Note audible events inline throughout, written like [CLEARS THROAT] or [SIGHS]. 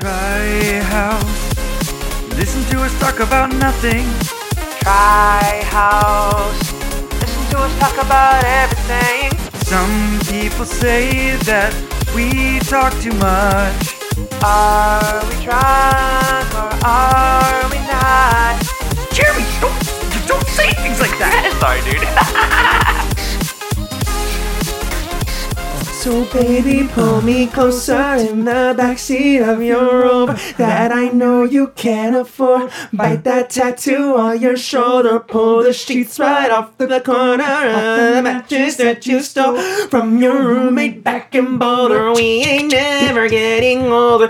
Try house. Listen to us talk about nothing. Try house. Listen to us talk about everything. Some people say that we talk too much. Are we drunk or are we not? Jeremy, don't, don't say things like that. [LAUGHS] Sorry, dude. [LAUGHS] So baby, pull me closer in the backseat of your Rover that I know you can't afford. Bite that tattoo on your shoulder, pull the sheets right off the corner of the mattress that you stole from your roommate back in Boulder. We ain't never getting older.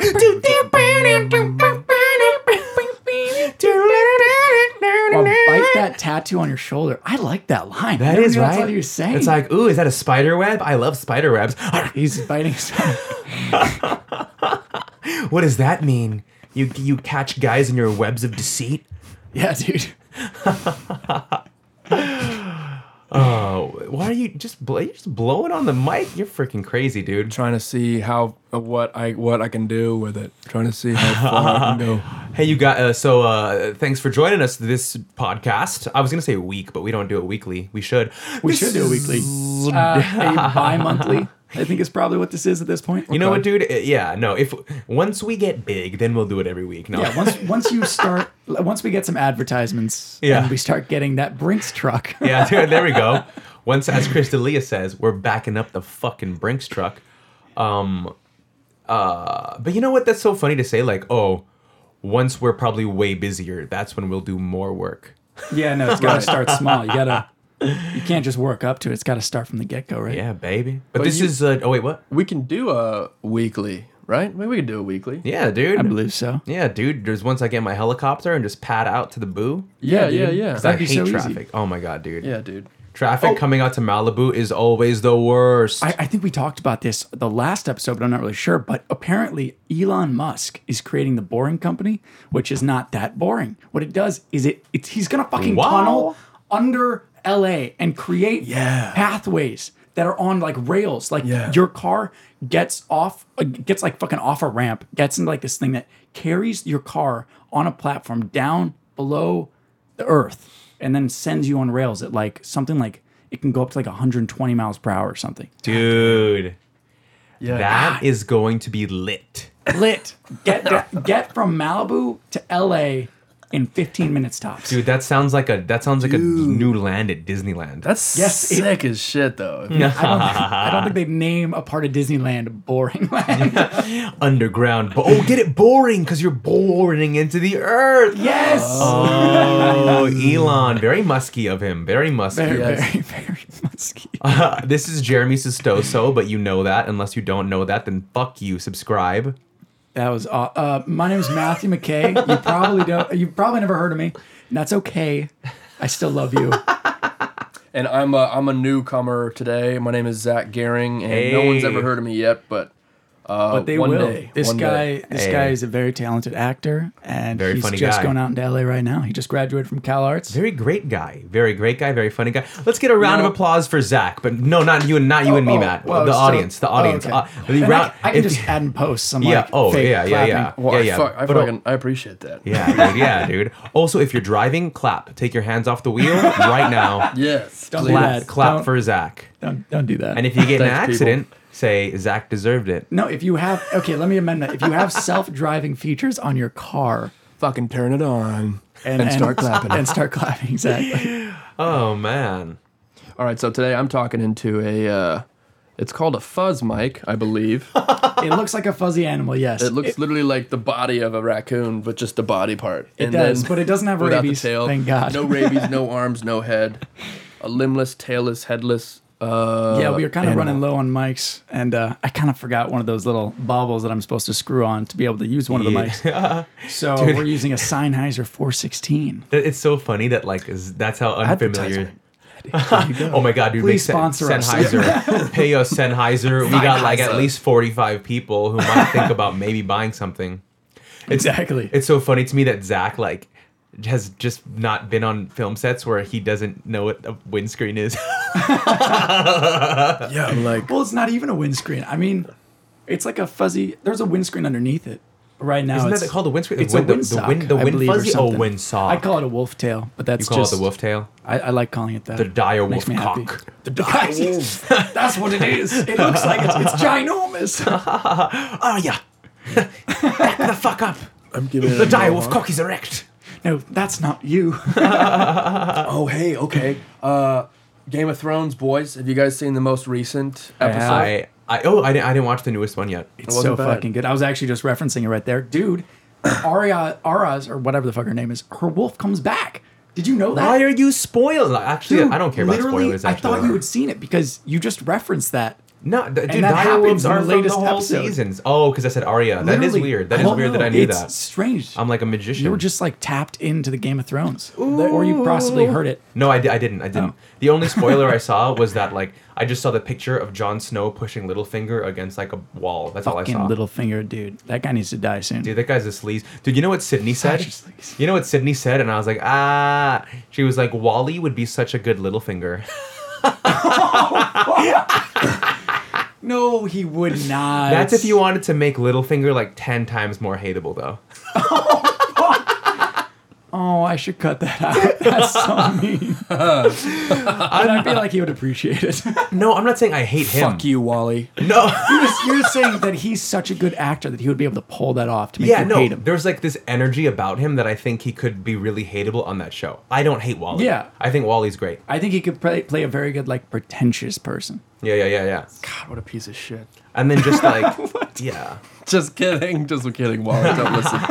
That tattoo on your shoulder. I like that line. That is right. What you're saying? It's like, ooh, is that a spider web? I love spider webs. [LAUGHS] he's biting. [LAUGHS] What does that mean? You you catch guys in your webs of deceit? yeah, dude. [LAUGHS] Oh, why are you just bl- you're just blowing on the mic? You're freaking crazy, dude. Trying to see how uh, what I what I can do with it. Trying to see how far I can go. [LAUGHS] Hey, you got uh, so uh, thanks for joining us this podcast. I was gonna say a week, but we don't do it weekly. We should. We This should do a is- weekly. Uh, a bi-monthly. [LAUGHS] I think is probably what this is at this point. You know what, dude? Uh, Yeah, no. If once we get big, then we'll do it every week. No. Yeah, once once you start, [LAUGHS] once we get some advertisements, Yeah. and we start getting that Brinks truck. [LAUGHS] yeah, dude, there we go. [LAUGHS] Once, as Crystalia says, we're backing up the fucking Brinks truck. Um, uh, but you know what? That's so funny to say. Like, oh, once we're probably way busier, that's when we'll do more work. yeah, no, it's got to start small. You gotta, you can't just work up to it. It's got to start from the get go, right? Yeah, baby. But, But this you- is. Uh, oh wait, what? We can do a weekly, right? Maybe we could do a weekly. Yeah, dude. I believe so. Yeah, dude. There's once I get my helicopter and just pad out to the boo. Yeah, yeah, dude. yeah. 'Cause I That'd be hate so easy. traffic. Oh my god, dude. Yeah, dude. Traffic Oh. coming out to Malibu is always the worst. I, I think we talked about this the last episode, but I'm not really sure. But apparently, Elon Musk is creating the Boring Company, which is not that boring. What it does is it it's, he's gonna fucking Wow. tunnel under LA and create Yeah. pathways that are on like rails. Like Yeah. your car gets off, gets like fucking off a ramp, gets into like this thing that carries your car on a platform down below the earth, and then sends you on rails at like something like it can go up to like 120 miles per hour or something. dude, Yeah. that is going to be lit. lit. Get get from Malibu to LA in 15 minutes tops. Dude, that sounds like a that sounds like a new land at Disneyland. That's Yes, it- sick as shit though. I don't, I don't think [LAUGHS] they name a part of Disneyland boring land. [LAUGHS] underground. But oh, get it boring because you're boring into the earth. yes. Oh, Elon, very musky of him. Very musky. very, yes. very, very musky. Uh, [LAUGHS] this is Jeremy Sestoso, but you know that. Unless you don't know that, then fuck you. Subscribe. That was uh, uh my name is Matthew McKay. You probably don't you've probably never heard of me. And that's okay. I still love you. And I'm a, I'm a newcomer today. My name is Zach Gehring, and no one's Hey. ever heard of me yet, but uh, But they one will. day. this one guy day. this Hey. guy is a very talented actor and Very he's funny just guy. going out into LA right now. He just graduated from Cal Arts. Very great guy. Very great guy. Very funny guy. Let's get a round No. of applause for Zach. But no, not you and not you and me, Oh, Matt. well, the so- audience. The oh, audience. okay. Uh, the And round- I, I can if- just add and post some Yeah. like Oh, fake yeah, yeah, yeah. clapping. Well, yeah, I, yeah. fuck, I, But, oh, fucking, I appreciate that. Yeah, dude. Yeah, dude. Also, if you're driving, clap. Take your hands off the wheel [LAUGHS] right now. Yes. Don't please. do Clap, clap for Zach. Don't don't do that. And if you get in an accident. people. Accident, say Zach deserved it. no, if you have okay, let me amend that. If you have self-driving features on your car Fucking turn it on and, and, start clapping. and start clapping exactly. Oh man. All right, so today I'm talking into a. Uh, it's called a fuzz mic, I believe. it looks like a fuzzy animal. Yes, It looks literally like the body of a raccoon, but just the body part. It does, but it doesn't have without rabies, The tail. thank God. No rabies, no arms, no head. A limbless, tailless, headless. Uh, yeah, we were kind of running low on mics, and uh, I kind of forgot one of those little baubles that I'm supposed to screw on to be able to use one of the mics. [LAUGHS] So we're using a Sennheiser 416. It's so funny that like is, that's how unfamiliar. [LAUGHS] Oh my god, dude! Please make Sen- sponsor us. Sennheiser. [LAUGHS] Pay us Sennheiser. We got like at least forty-five people who might think about maybe buying something. Exactly. It's so funny to me that Zach like has just not been on film sets where he doesn't know what a windscreen is. [LAUGHS] Yeah, I'm like, Well, it's not even a windscreen. I mean, it's like a fuzzy. There's a windscreen underneath it. Right now, Isn't it's, that called a windscreen? It's the a wind, the, windsock, the wind, the I wind believe, or fuzzy. Oh, something. wind saw. I call it a wolf tail, but that's you call just it the wolf tail. I, I like calling it that. The dire wolf me happy. cock. The dire [LAUGHS] wolf. That's what it is. It looks like it's, it's ginormous. Oh [LAUGHS] yeah. Back the fuck up. I'm giving The dire wolf cock is erect. No, that's not you. [LAUGHS] Oh, hey, okay. Uh, Game of Thrones, boys. Have you guys seen the most recent episode? have. I, I oh I didn't, I didn't watch the newest one yet. It's wasn't so bad. fucking good. I was actually just referencing it right there, dude. [COUGHS] Arya, Araz, or whatever the fuck her name is, her wolf comes back. Did you know that? Why are you spoiled? Actually, Dude, I don't care about literally, spoilers. I thought you had seen it because you just referenced that. No, d- dude, that happens are the from the latest whole episode. seasons. Oh, because I said Arya. That is Literally, weird. That I is don't weird that know. I knew it's that. strange. I'm like a magician. you were just like tapped into the Game of Thrones, or you possibly heard it. No, I, di- I didn't. I didn't. Oh. The only spoiler I [LAUGHS] saw was that like I just saw the picture of Jon Snow pushing Littlefinger against like a wall. That's all I Fucking saw. Littlefinger, dude. That guy needs to die soon. Dude, that guy's a sleaze. Dude, you know what Sydney said? Such a sleaze. You know what Sydney said, and I was like, ah. She was like, Wally would be such a good Littlefinger. [LAUGHS] [LAUGHS] No, he would [LAUGHS] not. That's if you wanted to make Littlefinger like ten times more hateable, though. [LAUGHS] Oh, I should cut that out. [LAUGHS] That's so mean. and I feel like he would appreciate it. No, I'm not saying I hate him. Fuck you, Wally. No. You're saying that he's such a good actor that he would be able to pull that off to make yeah, you no. hate him. There's like this energy about him that I think he could be really hateable on that show. I don't hate Wally. Yeah. I think Wally's great. I think he could play, play a very good, like, pretentious person. Yeah, yeah, yeah, yeah. God, what a piece of shit. And then just like, [LAUGHS] yeah. Just kidding. Just kidding, Wally. Don't listen. [LAUGHS]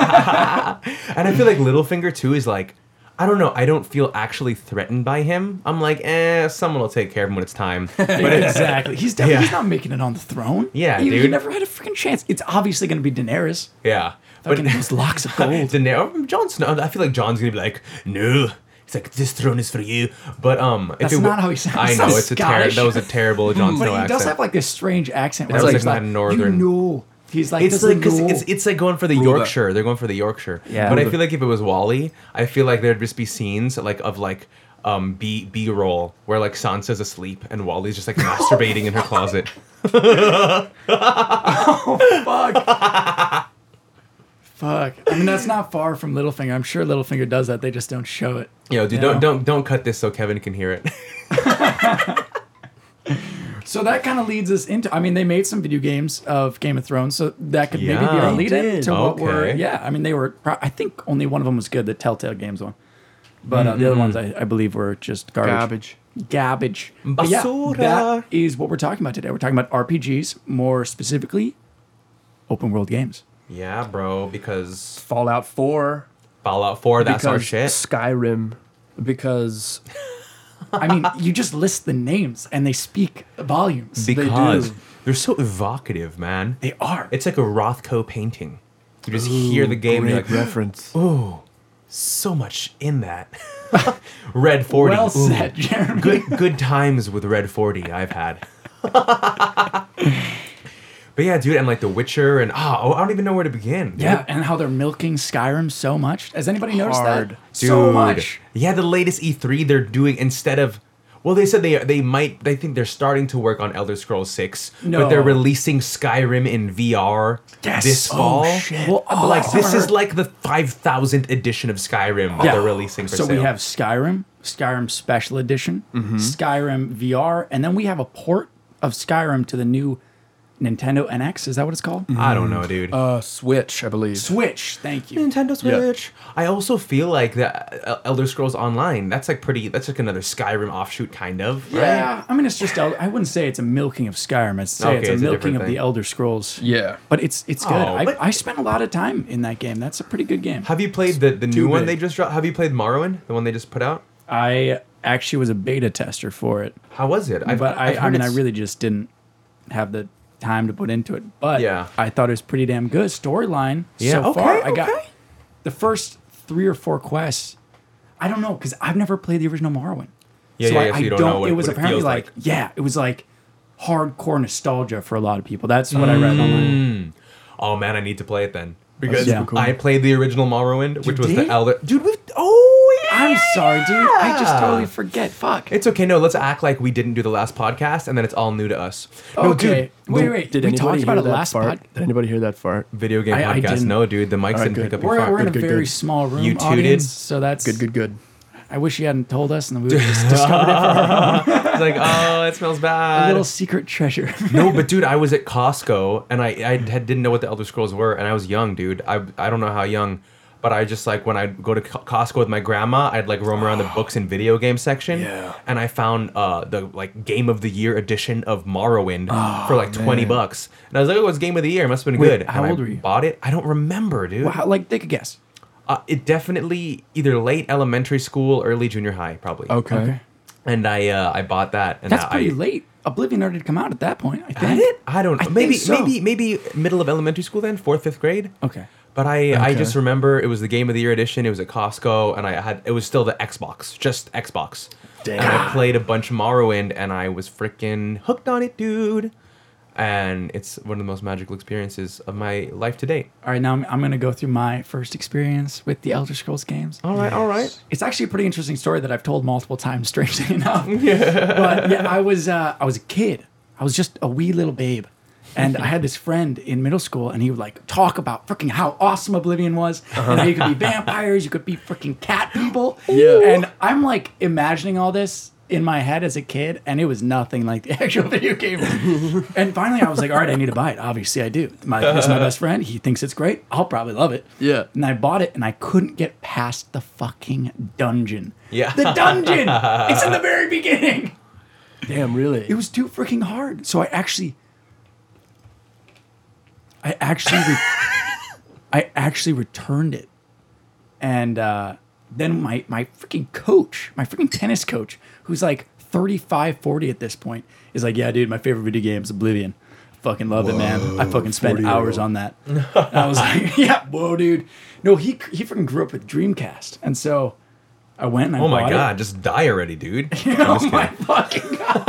And I feel like Littlefinger too is like, I don't know. I don't feel actually threatened by him. I'm like, eh, someone will take care of him when it's time. [LAUGHS] But exactly. He's definitely he's not making it on the throne. Yeah, he, he dude. never had a freaking chance. It's obviously going to be Daenerys. yeah. But Fucking those locks of gold. Daenerys, Jon Snow. I feel like Jon's gonna be like, no. He's like, this throne is for you. But um, if That's it, not how he sounds. I know it's a ter- Scottish. that was a terrible Jon [LAUGHS] but Snow he accent. does have like this strange accent. It's Where like he's kinda northern. You know. He's like it's like 'cause it's it's like going for the Rule that. Yorkshire. They're going for the Yorkshire. Yeah. But I feel like if it was Wally, I feel like there'd just be scenes like of like um B B roll where like Sansa's asleep and Wally's just like masturbating in her closet. [LAUGHS] fuck. Fuck. I mean, that's not far from Littlefinger. I'm sure Littlefinger does that. They just don't show it. Yo, dude, don't don't don't cut this so Kevin can hear it. [LAUGHS] [LAUGHS] So that kind of leads us into. I mean, they made some video games of Game of Thrones, so that could maybe be our lead in did. to what were. Okay. Yeah, I mean, they were. pro- I think only one of them was good, the Telltale Games one, but uh, the other ones I, I believe were just garbage. Garbage. Garbage. But yeah, Basura. that is what we're talking about today. We're talking about RPGs, more specifically, open world games. Yeah, bro, because Fallout 4. Fallout 4, that's our shit. Skyrim. Because I mean, you just list the names and they speak volumes. Because do. they're so evocative, man. they are. It's like a Rothko painting. You just hear the game, and you're like, reference. oh, so much in that. [LAUGHS] Red 40. well said, Jeremy. Good good times with Red 40 I've had. [LAUGHS] but yeah, dude, and like The Witcher and ah, oh, I don't even know where to begin. dude. Yeah, and how they're milking Skyrim so much. Has anybody noticed Hard. that? Dude. So much. Yeah, the latest E3 they're doing instead of well, they said they they might they think they're starting to work on Elder Scrolls 6, No. but they're releasing Skyrim in VR Yes. this Oh, fall. shit. Well, Oh, like I this is like the 5000th edition of Skyrim that Yeah. they're releasing for So sale. we have Skyrim, Skyrim Special Edition, Mm-hmm. Skyrim VR, and then we have a port of Skyrim to the new Nintendo NX. Is that what it's called? I don't know, dude. Uh, Switch, I believe. Switch. Thank you. Nintendo Switch. I also feel like the uh, Elder Scrolls Online. That's like pretty. That's like another Skyrim offshoot, kind of. right? Yeah, I mean it's just. El- I wouldn't say it's a milking of Skyrim. I'd say Okay, it's a it's a milking different of the thing. Elder Scrolls. Yeah. But it's it's good. Oh, I, but- I spent a lot of time in that game. That's a pretty good game. Have you played the the new Too one big. they just dropped? Have you played Morrowind, the one they just put out? I actually was a beta tester for it, How was it? I've, but I, I've I heard mean I it's- really just didn't have the time to put into it. But Yeah. I thought it was pretty damn good storyline Yeah, so okay, far. I got the first three or four quests. I don't know because I've never played the original Morrowind. Yeah, so yeah, I, yeah, so I you don't don't. know what- it was it apparently feels like, like. yeah, it was like hardcore nostalgia for a lot of people. That's what I read online. Mm. Oh man, I need to play it then because cool. I played the original Morrowind, which was did? the Elder. Dude, we oh yeah. I'm sorry, dude. I just totally forget. Fuck. It's okay. No, let's act like we didn't do the last podcast, and then it's all new to us. No, okay. dude. wait, wait. Did we anybody talked hear about it that last fart? pod. Did anybody hear that fart? Video game I- I podcast. didn't. no, dude. The mics right, didn't good. pick up your We're, fart. we're in a Good, good, very good. small room You tooted? audience, so that's Good, good, good. I wish you hadn't told us, and then we would have just [LAUGHS] discovered it for our It's like, oh, it smells [LAUGHS] a bad. little secret treasure. no, [LAUGHS] but dude, I was at Costco and I I had, didn't know what the Elder Scrolls were, and I was young, dude. I I don't know how young, but I just like when I go to Co- Costco with my grandma, I'd like roam around the [GASPS] books and video game section, Yeah. and I found uh the like Game of the Year edition of Morrowind for like twenty bucks, and I was like, oh, it's Game of the Year, it must have been Wait, good. how And I old were you? Bought it. I don't remember, dude. wow, like take a guess. Uh, it definitely either late elementary school, early junior high, probably. Okay. And I uh, I bought that, and That's I, pretty I, late. Oblivion already come out at that point. I think. Had it? I don't know. I think maybe so. maybe maybe middle of elementary school then, fourth fifth grade. Okay. But I I just remember it was the game of the year edition. It was at Costco, and I had it was still the Xbox, just Xbox. Damn. And I played a bunch of Morrowind, and I was freaking hooked on it, dude. And it's one of the most magical experiences of my life to date. All right, now I'm, I'm going to go through my first experience with the Elder Scrolls games. All right, all right. It's actually a pretty interesting story that I've told multiple times, [LAUGHS] strangely enough. [LAUGHS] Yeah. But yeah, I was uh, I was a kid. I was just a wee little babe. And I [LAUGHS] had this friend in middle school, and he would like talk about freaking how awesome Oblivion was, and how you could be vampires, you could be freaking cat people. Yeah. And I'm like imagining all this in my head as a kid, and it was nothing like the [LAUGHS] actual video game. and finally, I was like, all right, I need to buy it. Obviously, I do. My, this is my best friend. He thinks it's great. I'll probably love it. Yeah. And I bought it, and I couldn't get past the fucking dungeon. Yeah. The dungeon! it's in the very beginning. Damn, really? It was too freaking hard. So I actually, I actually, re- [LAUGHS] I actually returned it, and uh, then my my freaking coach, my freaking tennis coach, who's like 35, 40 at this point, is like, yeah, dude, my favorite video game is Oblivion. Fucking love it, man. I fucking spent hours on that. [LAUGHS] And I was like, [LAUGHS] yeah, whoa, dude. No, he he freaking grew up with Dreamcast, and so I went and I Oh my bought it. god, just die already, dude. Oh my fucking god!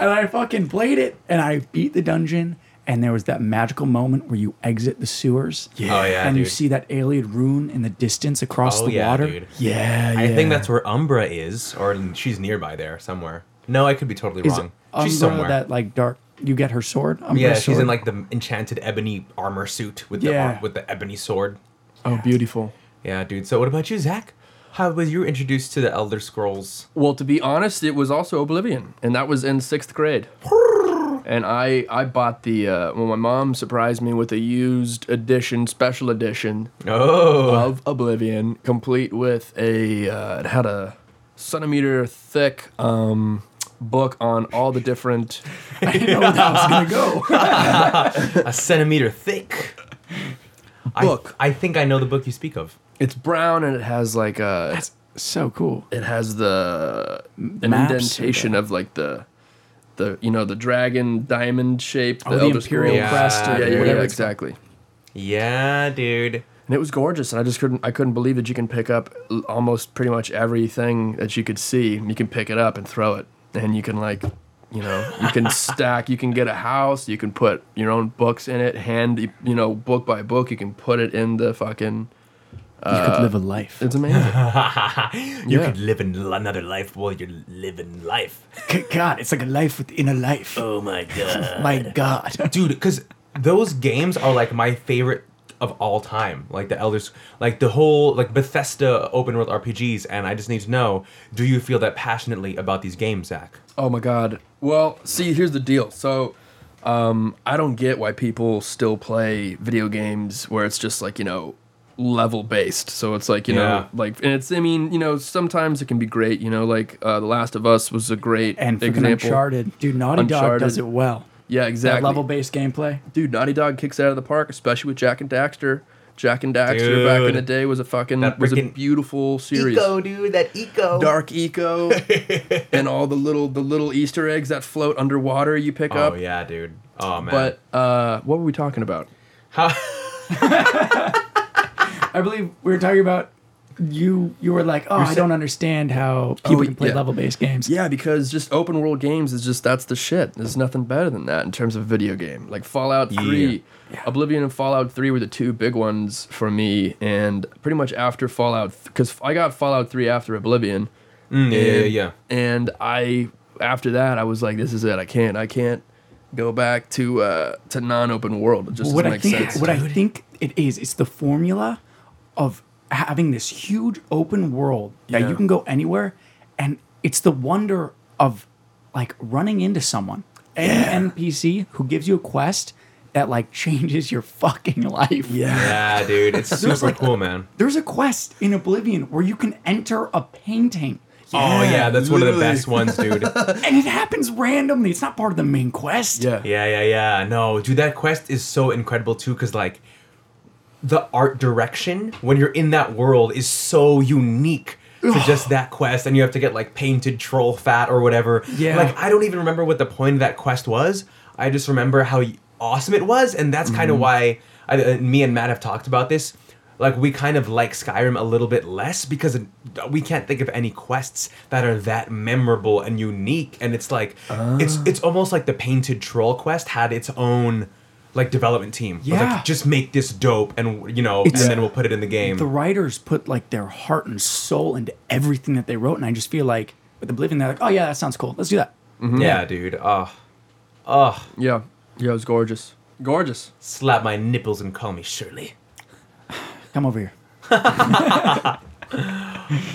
and I fucking played it, and I beat the dungeon, and there was that magical moment where you exit the sewers. Oh yeah, and you dude. see that alien rune in the distance across oh the yeah, water. dude. yeah, I think that's where Umbra is, or she's nearby there somewhere. No, I could be totally Is wrong. Umbra she's somewhere. that like dark? You get her sword. Umbra's yeah, she's in sword? like the enchanted ebony armor suit with the Yeah. ar- with the ebony sword. Oh, beautiful. Yeah, dude. So what about you, Zach? How was you introduced to the Elder Scrolls? Well, to be honest, it was also Oblivion, and that was in sixth grade. And I I bought the uh, well, my mom surprised me with a used edition, special edition Oh, of Oblivion, complete with a uh, it had a centimeter thick um, book on all the different. [LAUGHS] I didn't know where that was gonna go. [LAUGHS] a centimeter thick. Book. I, I think I know the book you speak of. It's brown and it has like a That's so cool. it has the an Maps indentation of like the the you know the dragon diamond shape. Oh, the Elder Imperial Scrolls. crest or Yeah, yeah, yeah, whatever it's called. exactly. Yeah, dude. And it was gorgeous, and I just couldn't I couldn't believe that you can pick up almost pretty much everything that you could see. You can pick it up and throw it, and you can like, you know, you can [LAUGHS] stack. You can get a house. You can put your own books in it, hand you know book by book. You can put it in the fucking. You could live a life. It's [LAUGHS] amazing. [LAUGHS] you Yeah. could live in another life while you're living life. God, it's like a life within a life. Oh my god. [LAUGHS] my God. dude because those games are like my favorite of all time like the elders like the whole like bethesda open world rpgs and i just need to know do you feel that passionately about these games zach Oh my god. Well, see, here's the deal. So, um, I don't get why people still play video games where it's just like you know level based. So it's like you Yeah. know like and it's I mean you know sometimes it can be great. You know like uh, The Last of Us was a great And freaking example. Uncharted. Dude, Naughty Dog does it well. Yeah, That exactly. level based gameplay. Dude, Naughty Dog kicks out of the park, especially with Jak and Daxter. Jak and Daxter back in the day was a fucking That was a beautiful series. Eco, dude that eco Dark eco [LAUGHS] and all the little the little Easter eggs that float underwater you pick oh up. yeah dude oh man But uh, what were we talking about? how [LAUGHS] [LAUGHS] I believe we were talking about you you were like, oh, I sa- don't understand how people Oh, can play yeah. level based games. Yeah, because just open world games is just that's the shit. There's nothing better than that in terms of a video game. Like Fallout 3, Oblivion and Fallout 3 were the two big ones for me and pretty much after Fallout cuz I got Fallout 3 after Oblivion. Mm, yeah, yeah, and, yeah. And I after that I was like this is it. I can't I can't go back to uh to non-open world. It just what doesn't I make think sense. what I think it is, it's the formula of having this huge open world that Yeah. you can go anywhere, and it's the wonder of like running into someone, an NPC who gives you a quest that like [LAUGHS] changes your fucking life. Yeah, dude, it's [LAUGHS] super like- cool, man. There's a quest in Oblivion where you can enter a painting. oh yeah, that's one of the best ones, dude. [LAUGHS] And it happens randomly. It's not part of the main quest. yeah. Yeah, yeah, yeah. No, dude, that quest is so incredible too, because like the art direction when you're in that world is so unique to just that quest, and you have to get like painted troll fat or whatever. Yeah. Like I don't even remember what the point of that quest was. I just remember how awesome it was, and that's kind of mm-hmm. why I, uh, me and Matt have talked about this. Like we kind of like Skyrim a little bit less because uh, we can't think of any quests that are that memorable and unique. And it's like it's ah. it's almost like the painted troll quest had its own like development team. Yeah. like just make this dope, and you know, It's- and then we'll put it in the game. the writers put like their heart and soul into everything that they wrote, and I just feel like with Oblivion, they're like, oh yeah, that sounds cool. Let's do that. Mm-hmm. yeah, dude. Oh, oh, Yeah. Yeah, it was gorgeous. Gorgeous. slap my nipples and call me Shirley. Come over here, [LAUGHS]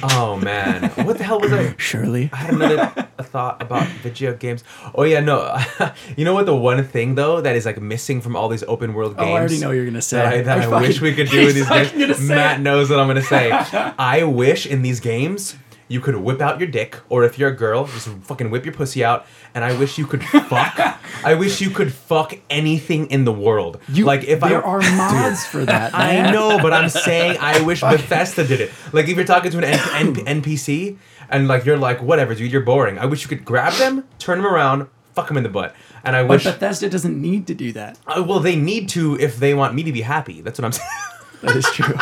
Oh man, what the hell was I? Shirley. I had another thought about video games. Oh yeah, no. [LAUGHS] you know what? The one thing though that is like missing from all these open world games. Oh. I already know you're gonna say. That I, that I fucking- wish we could do [LAUGHS] these games. Matt knows what I'm gonna say. [LAUGHS] I wish in these games you could whip out your dick, or if you're a girl, just fucking whip your pussy out. And I wish you could fuck. [LAUGHS] I wish you could fuck anything in the world. You, like if there I, are mods for that. [LAUGHS] I know, but I'm saying I wish [LAUGHS] Bethesda did it. Like if you're talking to an N- N- [CLEARS THROAT] NPC and like you're like whatever, dude, you're boring. I wish you could grab them, turn them around, fuck them in the butt. And I But wish, Bethesda doesn't need to do that. uh, well, they need to if they want me to be happy. That's what I'm saying. That is true.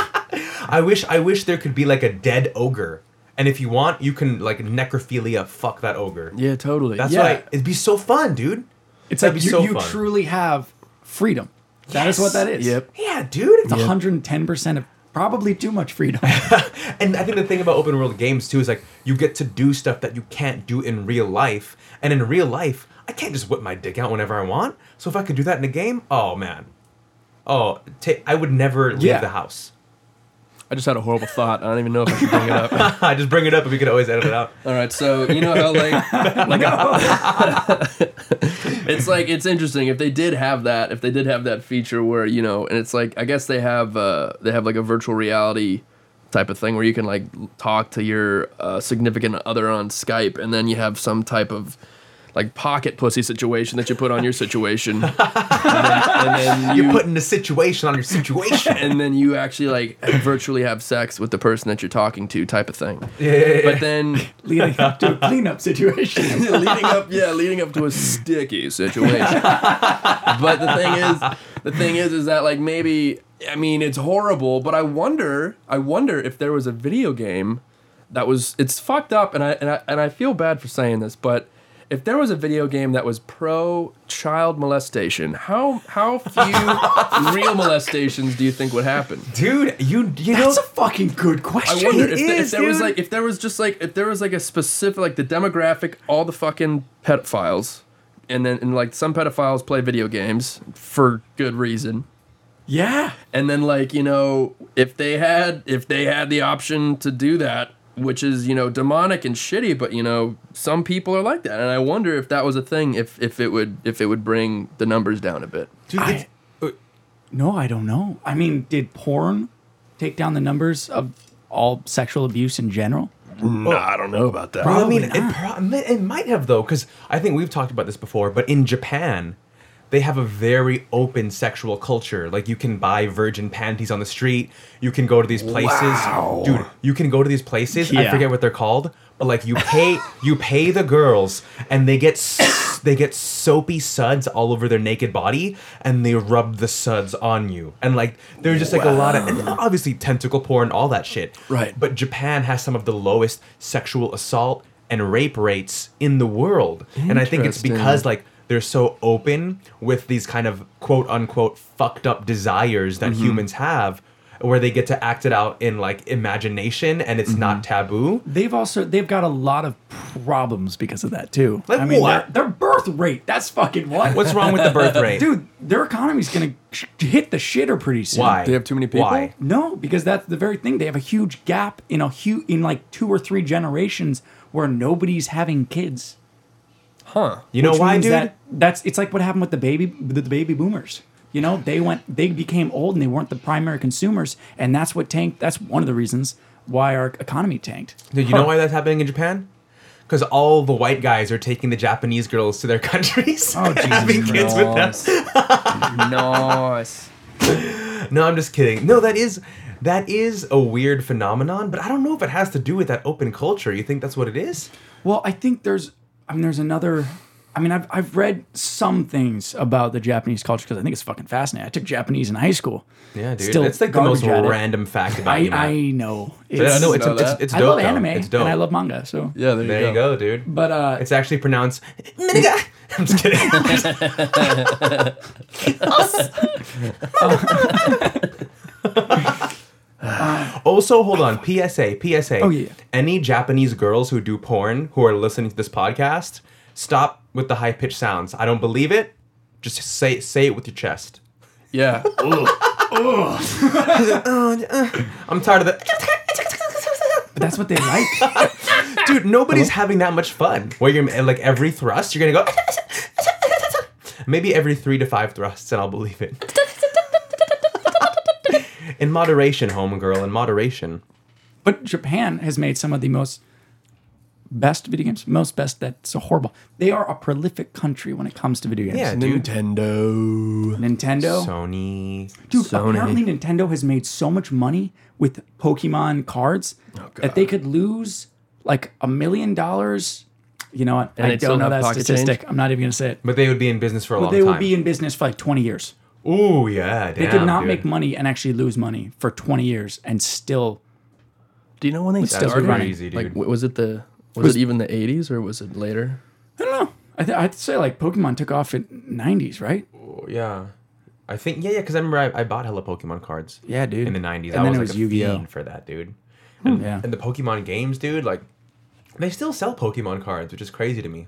I wish, I wish there could be like a dead ogre, and if you want, you can like necrophilia fuck that ogre. Yeah, totally. That's Yeah. it'd be so fun, dude. It's That'd like be you, so you truly have freedom. That is what that is. Yep. Yeah, dude. It's 110% of probably too much freedom. [LAUGHS] And I think the thing about open world games too is like you get to do stuff that you can't do in real life. And in real life, I can't just whip my dick out whenever I want. So if I could do that in a game, oh man, oh, ta- I would never leave Yeah. the house. I just had a horrible thought. I don't even know if I should bring it up. [LAUGHS] I just bring it up and we could always edit it out. All right, so you know how like [LAUGHS] like [LAUGHS] it's like it's interesting if they did have that if they did have that feature where you know and it's like I guess they have uh they have like a virtual reality type of thing where you can like talk to your uh, significant other on Skype and then you have some type of like pocket pussy situation that you put on your situation [LAUGHS] and then, and then you You're putting a situation on your situation. [LAUGHS] and then you actually like virtually have sex with the person that you're talking to type of thing yeah, but then [LAUGHS] leading up to a cleanup situation. leading up yeah leading up to a sticky situation but the thing is the thing is is that like maybe i mean it's horrible but i wonder i wonder if there was a video game that was it's fucked up and i and i, and I feel bad for saying this but if there was a video game that was pro child molestation, how how few [LAUGHS] real molestations do you think would happen? dude, you you know That's a fucking good question. I wonder It if, the- if is, there was like if there was just like if there was like a specific like the demographic all the fucking pedophiles and then and like some pedophiles play video games for good reason yeah. and then like you know if they had if they had the option to do that which is you know demonic and shitty but you know some people are like that and I wonder if that was a thing if if it would if it would bring the numbers down a bit dude, I- uh, No, I don't know. I mean, did porn take down the numbers of all sexual abuse in general? no, I don't know about that Well, I mean, Probably it, pro- it might have though, because I think we've talked about this before. But in Japan, they have a very open sexual culture. Like you can buy virgin panties on the street. You can go to these places, dude. You can go to these places. I forget what they're called, but like you pay you pay the girls, and they get s- they get soapy suds all over their naked body, and they rub the suds on you, and like there's just like a lot of and obviously tentacle porn, and all that shit. Right. But Japan has some of the lowest sexual assault and rape rates in the world, and I think it's because like they're so open with these kind of quote unquote fucked up desires Mm-hmm. that humans have where they get to act it out in like imagination and it's Mm-hmm. not taboo They've also they've got a lot of problems because of that too. Like I mean, what? Their, their birth rate. That's fucking what. what's wrong with the birth [LAUGHS] rate Dude, their economy's gonna hit the shitter pretty soon. why They have too many people? why No, because that's the very thing. They have a huge gap in a huge in like two or three generations where nobody's having kids. Huh. you know Which why means dude That, that's it's like what happened with the baby the, the baby boomers. You know, they went they became old and they weren't the primary consumers, and that's what tanked. That's one of the reasons why our economy tanked. Dude, you know why that's happening in japan because all the white guys are taking the japanese girls to their [LAUGHS] countries Oh, and Jesus having kids with them nice. [LAUGHS] no i'm just kidding no that is that is a weird phenomenon but i don't know if it has to do with that open culture you think that's what it is Well, I think there's, I mean, there's another. I mean, I've, I've read some things about the Japanese culture because I think it's fucking fascinating. I took Japanese in high school. yeah dude Still it's like the most garbage at it. random fact about I, you man. I know. But I It's, know it's, know it's, that. it's I dope love though. anime it's dope and I love manga. So, Yeah, there, there you go dude but uh, It's actually pronounced Miniga. [LAUGHS] I'm just kidding. [LAUGHS] [LAUGHS] [SIGHS] also, hold on. PSA. PSA. Oh, yeah. Any Japanese girls who do porn who are listening to this podcast, stop with the high pitched sounds. I don't believe it. Just say say it with your chest. Yeah. [LAUGHS] [LAUGHS] I'm tired of the. but that's what they like. [LAUGHS] Dude, nobody's having that much fun. Where you're like every thrust, you're gonna go. Maybe every three to five thrusts, and I'll believe it. In moderation, homegirl, in moderation. but Japan has made some of the most best video games. Most best. That's so horrible. They are a prolific country when it comes to video games. Yeah, dude. Nintendo. Nintendo. Sony. Dude, Sony. apparently Nintendo has made so much money with Pokemon cards Oh, that they could lose like a million dollars. You know what? And I don't know that statistic. change? I'm not even going to say it. But they would be in business for a But long they time. will be in business for like 20 years. Ooh, yeah. damn, They damn, could not dude. make money and actually lose money for 20 years and still. Do you know when they still started? crazy, Like, dude. w- was it the was, Was- it even the 80s or was it later? I don't know. I th- I'd say like Pokemon took off in 90s, right? Yeah. I think, yeah, yeah, because I remember I, I bought hella Pokemon cards Yeah, dude. in the 90s. And I then was it like a Yu-Gi-Oh. fiend for that, dude. And, Yeah. and the Pokemon games, dude, like, they still sell Pokemon cards, which is crazy to me.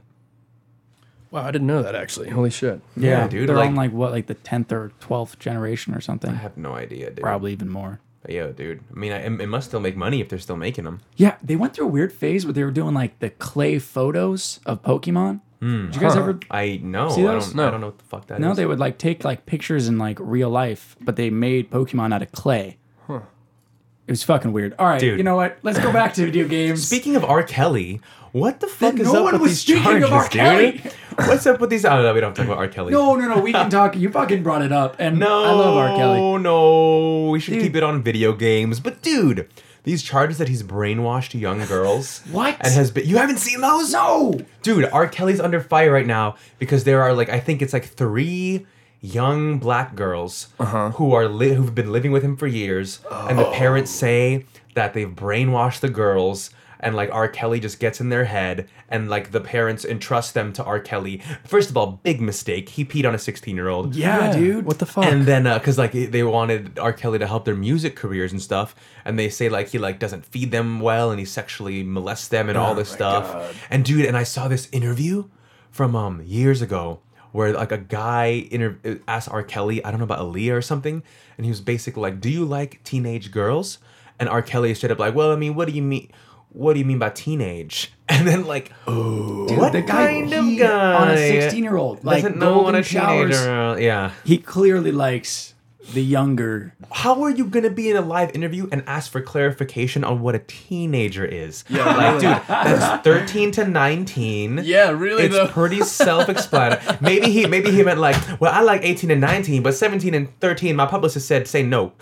Wow, I didn't know that actually. Holy shit. Yeah, dude, They're like- on like what, like the 10th or 12th generation or something. I have no idea, dude. Probably even more. But yo, dude. I mean, I, it must still make money if they're still making them. Yeah, they went through a weird phase where they were doing like the clay photos of Pokemon. Hmm. Did you guys Huh. ever? I know. See I don't, No. I don't know what the fuck that is. No, they would like take like pictures in like real life, but they made Pokemon out of clay. It was fucking weird. All right, Dude. you know what? Let's go back to video [LAUGHS] games. Speaking of R. Kelly, what the fuck Then is no up one with was these charges, dude? [LAUGHS] What's up with these? I don't. We don't talk about R. Kelly. no, no, no. We can talk. You fucking brought it up, and no, I love R. Kelly. Oh no, we should Dude. keep it on video games. But dude, these charges that he's brainwashed young girls. [LAUGHS] What? And has been. You haven't seen those? No. Dude, R. Kelly's under fire right now because there are like I think it's like three young black girls Uh-huh. who are li- who've been living with him for years, and the parents say that they've brainwashed the girls. And like R. Kelly just gets in their head, and like the parents entrust them to R. Kelly. First of all, big mistake. He peed on a 16 year old. Yeah, dude. What the fuck? And then, uh, cause like they wanted R. Kelly to help their music careers and stuff, and they say like he like doesn't feed them well and he sexually molests them and all this stuff. And dude, and I saw this interview from um years ago where like a guy inter- asked R. Kelly, I don't know about Aaliyah or something, and he was basically like, "Do you like teenage girls?" And R. Kelly is straight up like, "Well, I mean, what do you mean?" What do you mean by teenage? [LAUGHS] And then like, Dude, what the guy kind of guy on a 16 year old? Like doesn't know what a showers. teenager? Uh, yeah, He clearly likes the younger. How are you gonna be in a live interview and ask for clarification on what a teenager is? Yeah, like, really. dude, that's thirteen to nineteen. [LAUGHS] Yeah, really, It's though. pretty self-explanatory. [LAUGHS] maybe he, maybe he meant like, well, I like eighteen and nineteen, but seventeen and thirteen, my publicist said say no.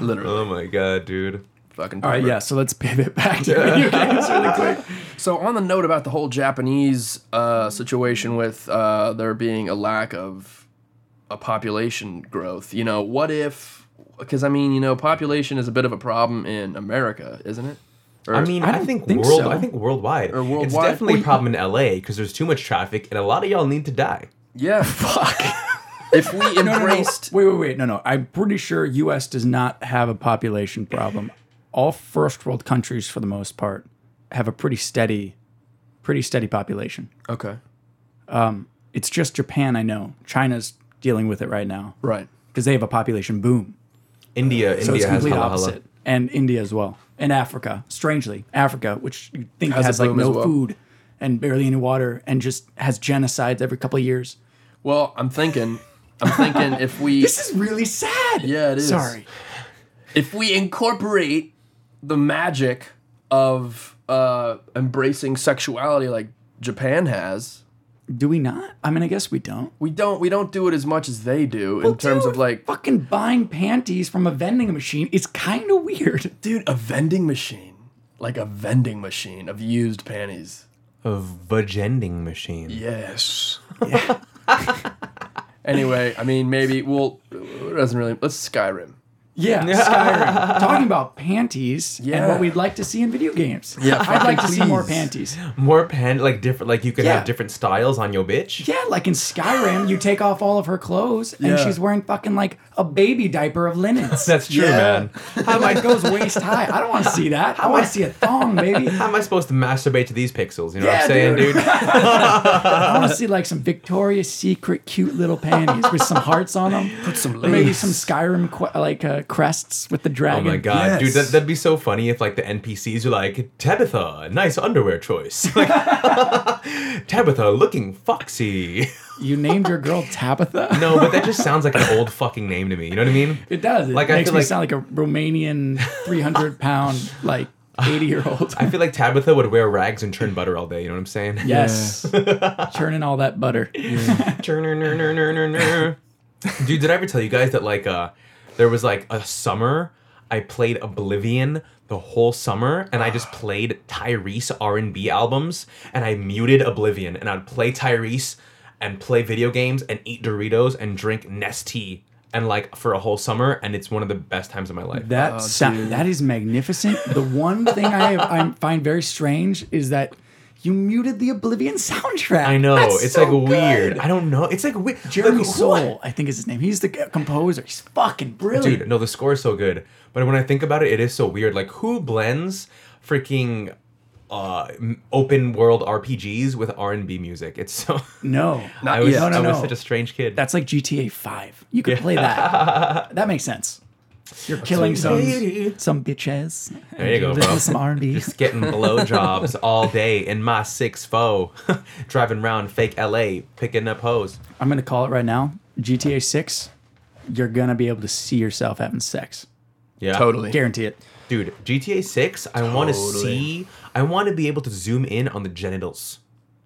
[LAUGHS] Literally, Oh my god, dude. fucking. All right, yeah. So let's pivot back to [LAUGHS] video [LAUGHS] games really quick. So on the note about the whole Japanese uh, situation with uh, there being a lack of a population growth, you know, what if? Because I mean, you know, population is a bit of a problem in America, isn't it? Or- I mean, I I, don't think, think world. so. I think worldwide. Or worldwide. It's definitely a problem in LA because there's too much traffic and a lot of y'all need to die. yeah, fuck. If we [LAUGHS] No, no, no. embraced, Wait, wait, wait. No, no. I'm pretty sure U.S. does not have a population problem. All first world countries, for the most part, have a pretty steady, pretty steady population. okay, um, It's just Japan, I know. China's dealing with it right now right, because they have a population boom. India, So India it's has complete hala opposite. hala. And India as well. And Africa, strangely. Africa, which you think Has has, like no well. food and barely any water and just has genocides every couple of years. Well, I'm thinking, I'm thinking if we [LAUGHS] This is really sad. Yeah, it is. Sorry. if we incorporate the magic of uh, embracing sexuality like Japan has, Do we not? I mean, I guess we don't. we don't we don't do it as much as they do in terms of Dude, like, fucking buying panties from a vending machine is kind of weird. dude, a vending machine, like a vending machine of used panties. A vagending machine. Yes. [LAUGHS] anyway, I mean, maybe well, it doesn't really. Let's Skyrim. Yeah, Skyrim. [LAUGHS] Talking about panties and what we'd like to see in video games. Yeah, I'd like to fucking see more please. panties. More pan like different like you could Yeah. have different styles on your bitch. Yeah, like in Skyrim, you take off all of her clothes and Yeah. she's wearing fucking like a baby diaper of linens. [LAUGHS] That's true, Yeah. man. How like goes waist high. I don't want to see that. I want to see a thong, baby. [LAUGHS] How am I supposed to masturbate to these pixels? You know what Yeah, I'm saying, dude. dude? I want to see like some Victoria's Secret cute little panties with some hearts on them. Put some Or maybe lace. some Skyrim qu- like uh, crests with the dragon. Oh my god, dude, Yes. that, that'd be so funny if like the NPCs are like Tabitha, nice underwear choice. [LAUGHS] Like, [LAUGHS] Tabitha, looking foxy. [LAUGHS] You named your girl Tabitha? No, but that just sounds like an old fucking name to me. You know what I mean? It does. It Like, I makes feel me like- sound like a Romanian 300 pound, like 80 year old. I feel like Tabitha would wear rags and churn butter all day. You know what I'm saying? Yes. Churning all that butter. Churner, ner, ner, ner, ner, ner. Dude, did I ever tell you guys that like uh there was like a summer I played Oblivion the whole summer and I just [SIGHS] played Tyrese R&B albums and I muted Oblivion and I'd play Tyrese and play video games and eat Doritos and drink Nestea and like for a whole summer and it's one of the best times of my life. That oh, sou- that is magnificent. The one thing I, I [LAUGHS] find very strange is that you muted the Oblivion soundtrack. I know That's it's so like weird. good. I don't know. It's like weird. Jeremy like, Soule. I think is his name. He's the composer. He's fucking brilliant. Dude, no, the score is so good. But when I think about it, it is so weird. Like, who blends freaking uh, open world RPGs with R and B music? It's so. [LAUGHS] No, I was, yet. No, no, I was no. such a strange kid. that's like GTA Five. You could play that. [LAUGHS] That makes sense. You're killing some some bitches. There you go, This bro. is some R and B. Just getting blowjobs [LAUGHS] all day in my six foe, [LAUGHS] driving around fake LA, picking up hoes. I'm gonna call it right now. GTA Six. You're gonna be able to see yourself having sex. Yeah, totally. Guarantee it. dude. GTA Six. I want to see. I want to be able to zoom in on the genitals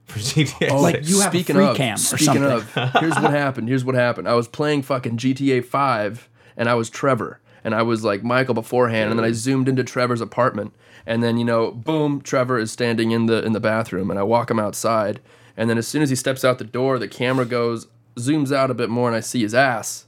for GTA. Oh, Like, you have a speaking free of, cam or speaking something. of, here's what happened. Here's what happened. I was playing fucking GTA 5 and I was Trevor and I was like Michael beforehand and then I zoomed into Trevor's apartment and then you know, boom, Trevor is standing in the in the bathroom and I walk him outside and then as soon as he steps out the door, the camera goes zooms out a bit more and I see his ass.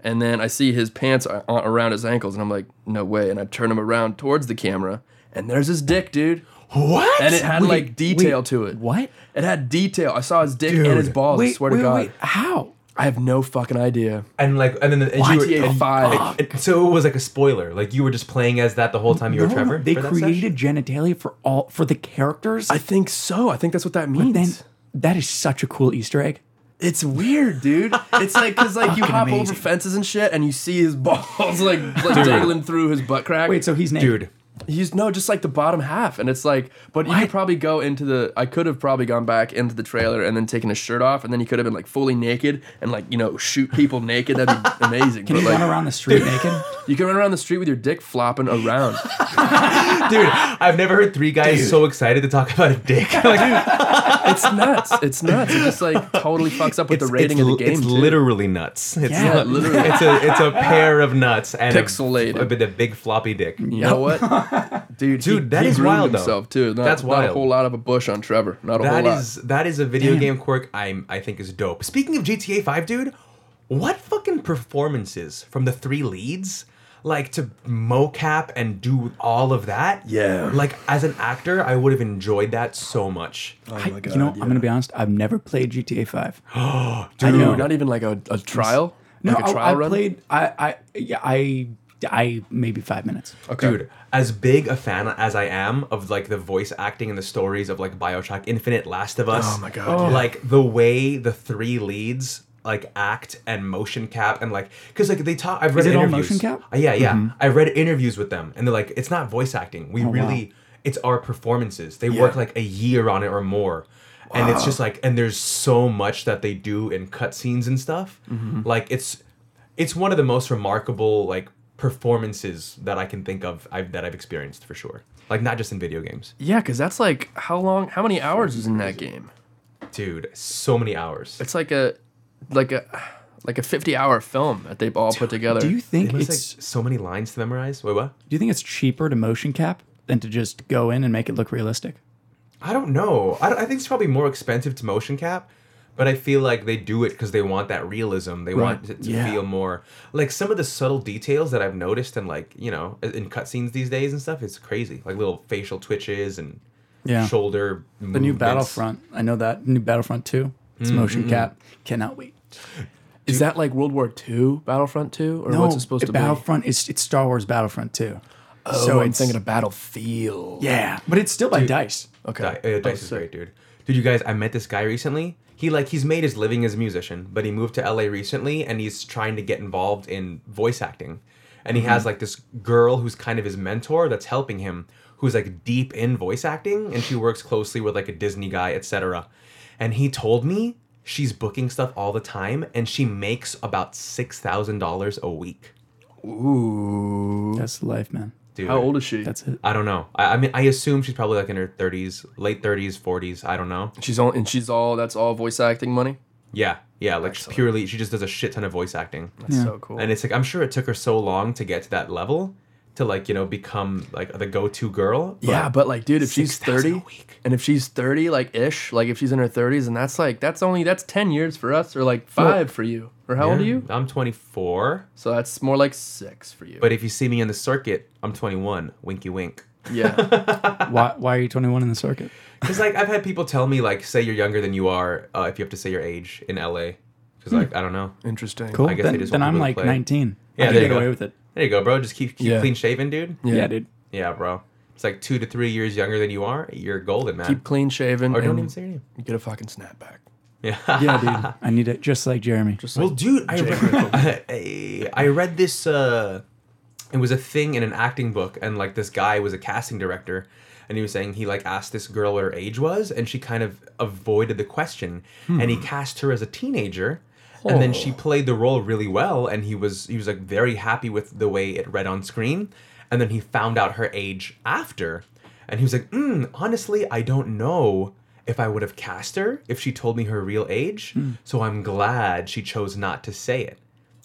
And then I see his pants a- a- around his ankles and I'm like, "No way." And I turn him around towards the camera and there's his dick, dude. what? And it had Wait, like detail wait, to it. What? It had detail. I saw his dick and his Dude. balls. I Wait, swear wait, to God. wait. How? I have no fucking idea. and like and then and you were, GTA and- 5. it- so it was like a spoiler. Like you were just playing as that the whole time you were No, Trevor. They for that sesh? created genitalia for all for the characters. I think so. I think that's what that means. then that is such a cool Easter egg. it's weird, dude. It's like because like you Fucking hop over amazing. fences and shit, and you see his [LAUGHS] balls like, like dangling through his butt crack. Wait, so he's naked. dude. He's no, just like the bottom half, and it's like, but you could probably go into the. I could have probably gone back into the trailer and then taken his shirt off, and then he could have been like fully naked and like you know shoot people naked. That'd be [LAUGHS] amazing. Can but you like, run around the street [LAUGHS] naked? you can run around the street with your dick flopping around. [LAUGHS] Dude, I've never heard three guys so excited to talk about a dick. like, dude, it's nuts. It's nuts. It just like totally fucks up with the rating of the game. It's too. literally nuts. It's Yeah, not- literally. It's a it's a pair of nuts and Pixelated. a, a, of big floppy dick. You know what, dude? [LAUGHS] Dude, he, that he is groomed wild, though. Himself too. Not, That's Not a whole lot of a bush on Trevor. Not a That whole is that is a video Damn. game quirk I'm I think is dope. Speaking of GTA 5, dude, what fucking performances from the three leads? Like to mocap and do all of that. Yeah. Like as an actor, I would have enjoyed that so much. lot. I- you know, I'm gonna be honest. I've never played GTA 5. [GASPS] I Dude, know. not even like a, a trial. No, like a I, trial I run. played. I, I, yeah, I, I maybe five minutes. Okay. Dude, as big a fan as I am of like the voice acting and the stories of like BioShock Infinite, Last of Us. Oh my God, yeah. Like the way the three leads like act and motion cap and like because like they talk. I've read Is it all motion cap? Uh, yeah, yeah. I read interviews with them and they're like, it's not voice acting. We Oh, wow. really, it's our performances. They work like a year on it or more. And it's just like, and there's so much that they do in cutscenes and stuff. Mm-hmm. Like it's, it's one of the most remarkable like performances that I can think of I've, that I've experienced for sure. Like not just in video games, Yeah, because that's like how long? How many hours is in that game? dude. So many hours. It's like a, like a, like a 50 hour film that they've all put together. Do you think It it's? like so many lines to memorize. Wait, what? do you think it's cheaper to motion cap than to just go in and make it look realistic? I don't know. I, don't- I think it's probably more expensive to motion cap, but I feel like they do it because they want that realism. They want it to Yeah. feel more like some of the subtle details that I've noticed in like you know in cutscenes these days and stuff. It's crazy, like little facial twitches and Yeah. shoulder. The new Battlefront. I know that new Battlefront 2. It's Mm, motion cap. Cannot wait. is that like World War II Battlefront 2 or No, what's it supposed to be? Battlefront is it's Star Wars Battlefront 2. Oh, so I'm it's thinking of Battlefield. yeah, but it's still by Dice. Okay. Di- uh, Dice is sick. great, dude. Dude, you guys, I met this guy recently. He like he's made his living as a musician, but he moved to LA recently, and he's trying to get involved in voice acting. And he Mm-hmm. has like this girl who's kind of his mentor that's helping him, who's like deep in voice acting, and she works closely with like a Disney guy, etc. And he told me she's booking stuff all the time, and she makes about six thousand dollars a week. Ooh. That's life, man. Dude, How old is she? That's it. I don't know. I, I mean, I assume she's probably like in her thirties, late thirties, forties. I don't know. She's all and she's all that's all voice acting money. Yeah, yeah, like Excellent. purely, she just does a shit ton of voice acting, That's so cool. and it's like I'm sure it took her so long to get to that level, to like you know become like the go-to girl. yeah, but like, dude, if she's 6,000 a thirty, week. and if she's thirty, like ish, like if she's in her thirties, and that's like that's only that's ten years for us, or like five for you, or how old are you? I'm 24, So that's more like six for you. but if you see me in the circuit, I'm 21. Winky wink. yeah, [LAUGHS] why, why are you 21 in the circuit? Because like I've had people tell me like say you're younger than you are uh, if you have to say your age in LA. Because like I don't know. interesting. Cool. I guess they then just then want I'm like play. 19. Yeah, I can get away with it. There you go, bro. Just keep keep Yeah. clean shaven, dude. Yeah. Yeah, dude. Yeah, bro. It's like two to three years younger than you are. You're golden, man. Keep clean shaven. or don't even say your name. you get a fucking snapback. [LAUGHS] Yeah. Yeah, dude. I need it just like Jeremy. Just Well, like, dude, I read, [LAUGHS] I read this. Uh, it was a thing in an acting book, and like this guy was a casting director, and he was saying he like asked this girl what her age was, and she kind of avoided the question, and he cast her as a teenager. And then she played the role really well, and he was he was like very happy with the way it read on screen. And then he found out her age after, and he was like, mm, "Honestly, I don't know if I would have cast her if she told me her real age. So I'm glad she chose not to say it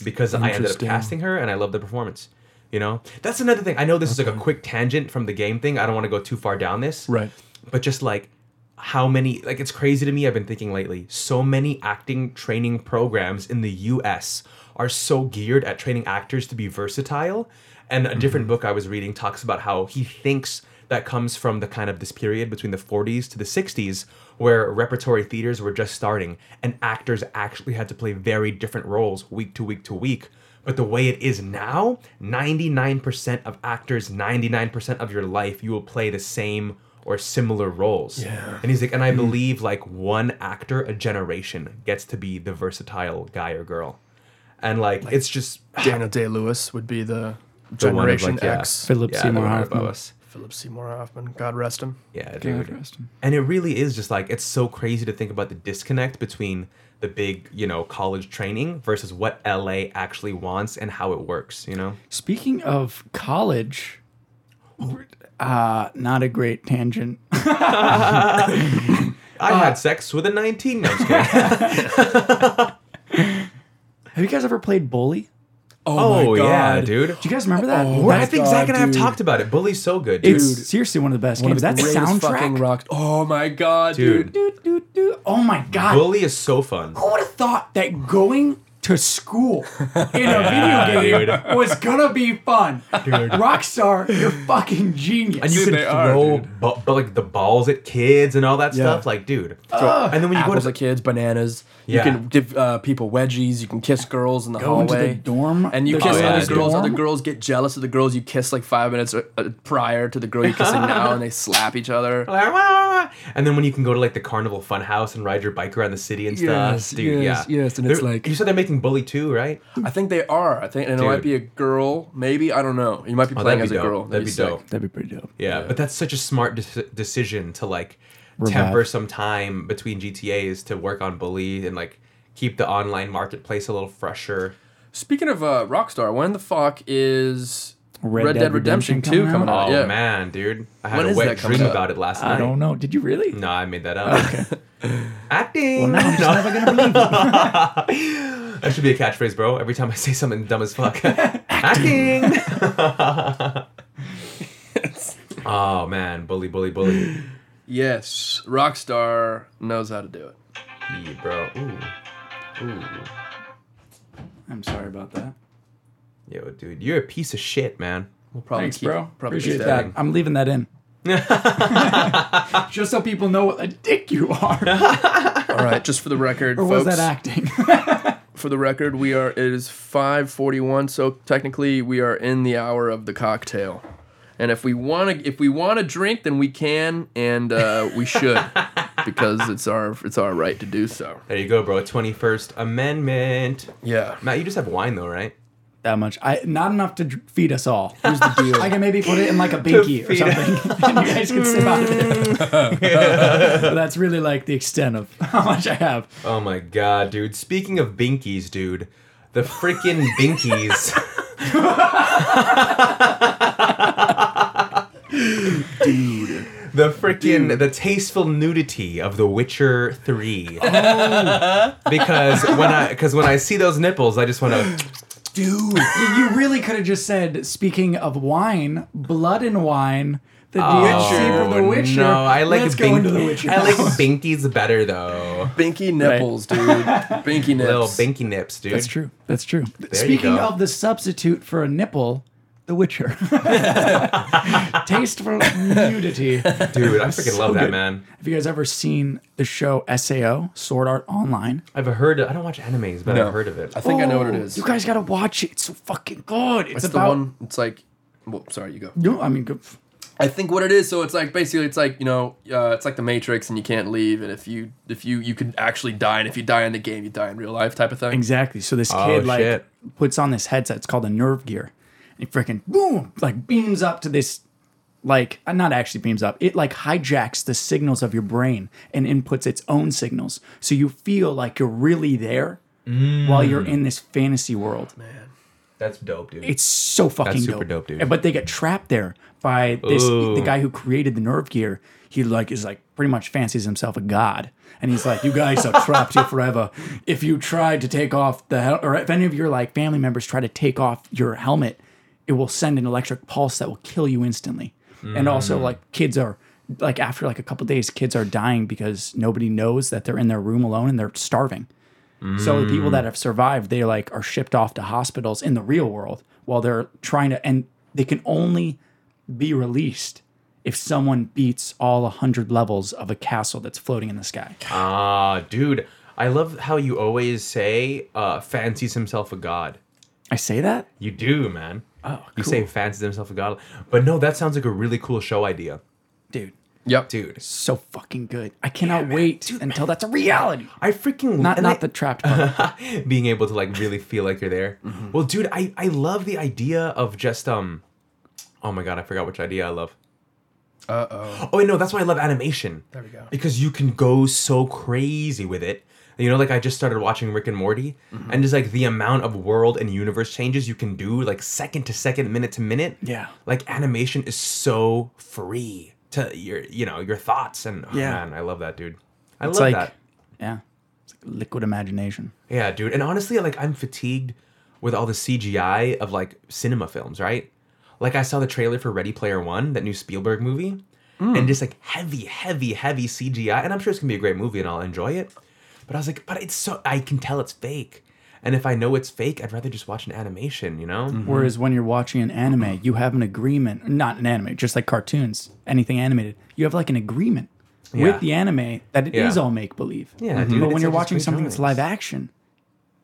because I ended up casting her and I love the performance. You know, that's another thing. I know this is like a quick tangent from the game thing. I don't want to go too far down this. Right. But just like how many, like it's crazy to me. I've been thinking lately. So many acting training programs in the U.S. are so geared at training actors to be versatile. And a different mm-hmm. book I was reading talks about how he thinks that comes from the kind of this period between the 40s to the 60s where repertory theaters were just starting and actors actually had to play very different roles week to week to week. But the way it is now, 99% of actors, 99% of your life, you will play the same or similar roles. Yeah. And he's like, and I hmm. believe like one actor a generation gets to be the versatile guy or girl. And like, it's just [SIGHS] Daniel Day Lewis would be the the Generation like, yeah. X. Philip yeah, Seymour Hoffman. Philip Seymour Hoffman, God rest him. Yeah, God rest him. And it really is just like it's so crazy to think about the disconnect between the big, you know, college training versus what LA actually wants and how it works, you know? Speaking of college, uh, not a great tangent. [LAUGHS] [LAUGHS] I had sex with a 19. No, I'm just kidding. [LAUGHS] Have you guys ever played Bully? oh, my yeah, dude. Do you guys remember that? Well, I That's- think God, Zach and I have dude. talked about it. Bully's so good, dude. it's seriously one of the best One games. of the That greatest fucking soundtrack. rock. Oh my god, Dude. dude. Doo, doo, doo. Oh my god! Bully is so fun. Who would have thought that going to school in a video [LAUGHS] game dude. was gonna be fun? Rockstar, you're fucking genius. And you Dude, can they are, throw dude. bu- bu- like the balls at kids and all that Yeah. stuff. Like, dude. and then when you go Apples to at kids, bananas. Yeah. You can give uh, people wedgies. You can kiss girls in the Go into the dorm, And you the kiss Oh, yeah, other dude. girls. Other girls get jealous of the girls you kiss like five minutes uh, uh, prior to the girl you're kissing now, and they slap each other. [LAUGHS] And then when you can go to like the carnival fun house and ride your bike around the city and stuff, Yes, dude. yes, yeah, yes, and it's They're- like- you said they're making Bully too, right? I think they are. I think, and it Dude. might be a girl. Maybe I don't know. You might be Oh, playing that'd as be a dope. girl. That'd be sick. dope. That'd be pretty dope. Yeah, Yeah. but that's such a smart de- decision to like Revive. temper some time between GTA's to work on Bully and like keep the online marketplace a little fresher. Speaking of uh, Rockstar, when the fuck is Red Red, Dead Dead, Redemption, Redemption 2 coming coming Oh yeah. man, dude, I had When a is wet coming dream out? about it last night. I don't know. Did you really? No, I made that up. [LAUGHS] Acting. Well, now I'm just never gonna believe it. [LAUGHS] That should be a catchphrase, bro. Every time I say something dumb as fuck. [LAUGHS] Acting. [LAUGHS] oh man, bully, bully, bully. Yes, Rockstar knows how to do it. Yeah, bro. Ooh. Ooh. I'm sorry about that. Yo, dude, you're a piece of shit, man. We'll probably Thanks, keep, bro. Probably Appreciate keep that. I'm leaving that in. [LAUGHS] Just so people know what a dick you are. All right, just for the record, or was that acting? For the record, we are. It is 5:41, so technically we are in the hour of the cocktail. And if we want to, if we want to drink, then we can, and uh, we should, [LAUGHS] because it's our it's our right to do so. There you go, bro. 21st Amendment. Yeah. Matt, you just have wine though, right? That much. I not enough to feed us all. Here's the deal. [LAUGHS] I can maybe put it in like a binky or something, [LAUGHS] and you guys can sip out of it. [LAUGHS] but that's really like the extent of how much I have. Oh my god, dude. Speaking of binkies, dude, the freaking binkies. dude. The freaking the tasteful nudity of The Witcher 3. because when I because when I see those nipples, I just want to Dude, [LAUGHS] you really could have just said, speaking of wine, blood and wine, the DLC for oh, The Witcher. Oh, No, I like Let's bink- go into The Witcher. I like [LAUGHS] Binky's better though. Binky nipples, dude. Binky nips. Little binky nips, dude. That's true. That's true. you Speaking go. of the substitute for a nipple, The Witcher. [LAUGHS] Tasteful nudity. Dude, I freaking So love that, good. man. Have you guys ever seen the show SAO, Sword Art Online? I've heard I don't watch animes, but No. I've heard of it. I think I know what it Oh, is. You guys gotta watch it. It's so fucking good. It's, it's about. the one. It's like. Well, sorry, you go. No, I mean, good. I think what it is, so it's like basically it's like you know, uh, it's like the Matrix, and you can't leave, and if you if you you could actually die, and if you die in the game, you die in real life, type of thing. Exactly. So this Oh, kid like shit. puts on this headset. It's called a nerve gear. He freaking boom, like beams up to this, like uh, not actually beams up. It like hijacks the signals of your brain and inputs its own signals. So you feel like you're really there while you're in this fantasy world. Man that's dope, dude. It's so fucking That's super dope, dude. But they get trapped there by this Ooh. the guy who created the nerve gear. He like is like pretty much fancies himself a god, and he's like, "You guys are trapped here forever. If you try to take off the hel- or if any of your like family members try to take off your helmet, it will send an electric pulse that will kill you instantly. And also Mm. like kids are." Like after like a couple days, kids are dying because nobody knows that they're in their room alone and they're starving. So the people that have survived, they like are shipped off to hospitals in the real world while they're trying to, and they can only be released if someone beats all a hundred levels of a castle that's floating in the sky. Ah, dude, I love how you always say uh, fancies himself a god. I say that, You do, man. Oh, You cool. say fancies himself a god. But no, that sounds like a really cool show idea. dude. Yep. Dude, So fucking good. I cannot wait until that's a reality. I freaking Not not I- the trapped part. [LAUGHS] being able to like really feel like you're there. Mm-hmm. Well, dude, I I love the idea of just um oh my god, I forgot which idea I love. Uh oh. Oh wait, no, that's why I love animation. There we go. Because you can go so crazy with it. You know, like I just started watching Rick and Morty, Mm-hmm. and just like the amount of world and universe changes you can do, like second to second, minute to minute. Yeah. Like animation is so free to your, you know, your thoughts, and oh, Yeah. man, I love that, dude. I It's love like, that. yeah, it's like liquid imagination. Yeah, dude. And honestly, like I'm fatigued with all the CGI of like cinema films, right? Like I saw the trailer for Ready Player One, that new Spielberg movie, and just like heavy, heavy, heavy CGI. And I'm sure it's gonna be a great movie and I'll enjoy it. But I was like, but it's so I can tell it's fake. And if I know it's fake, I'd rather just watch an animation, you know? Mm-hmm. Whereas when you're watching an anime, uh-huh. you have an agreement, not an anime, just like cartoons, anything animated, you have like an agreement Yeah. with the anime that it is Yeah. all make believe. Yeah, dude. But when you're watching great something that's live action,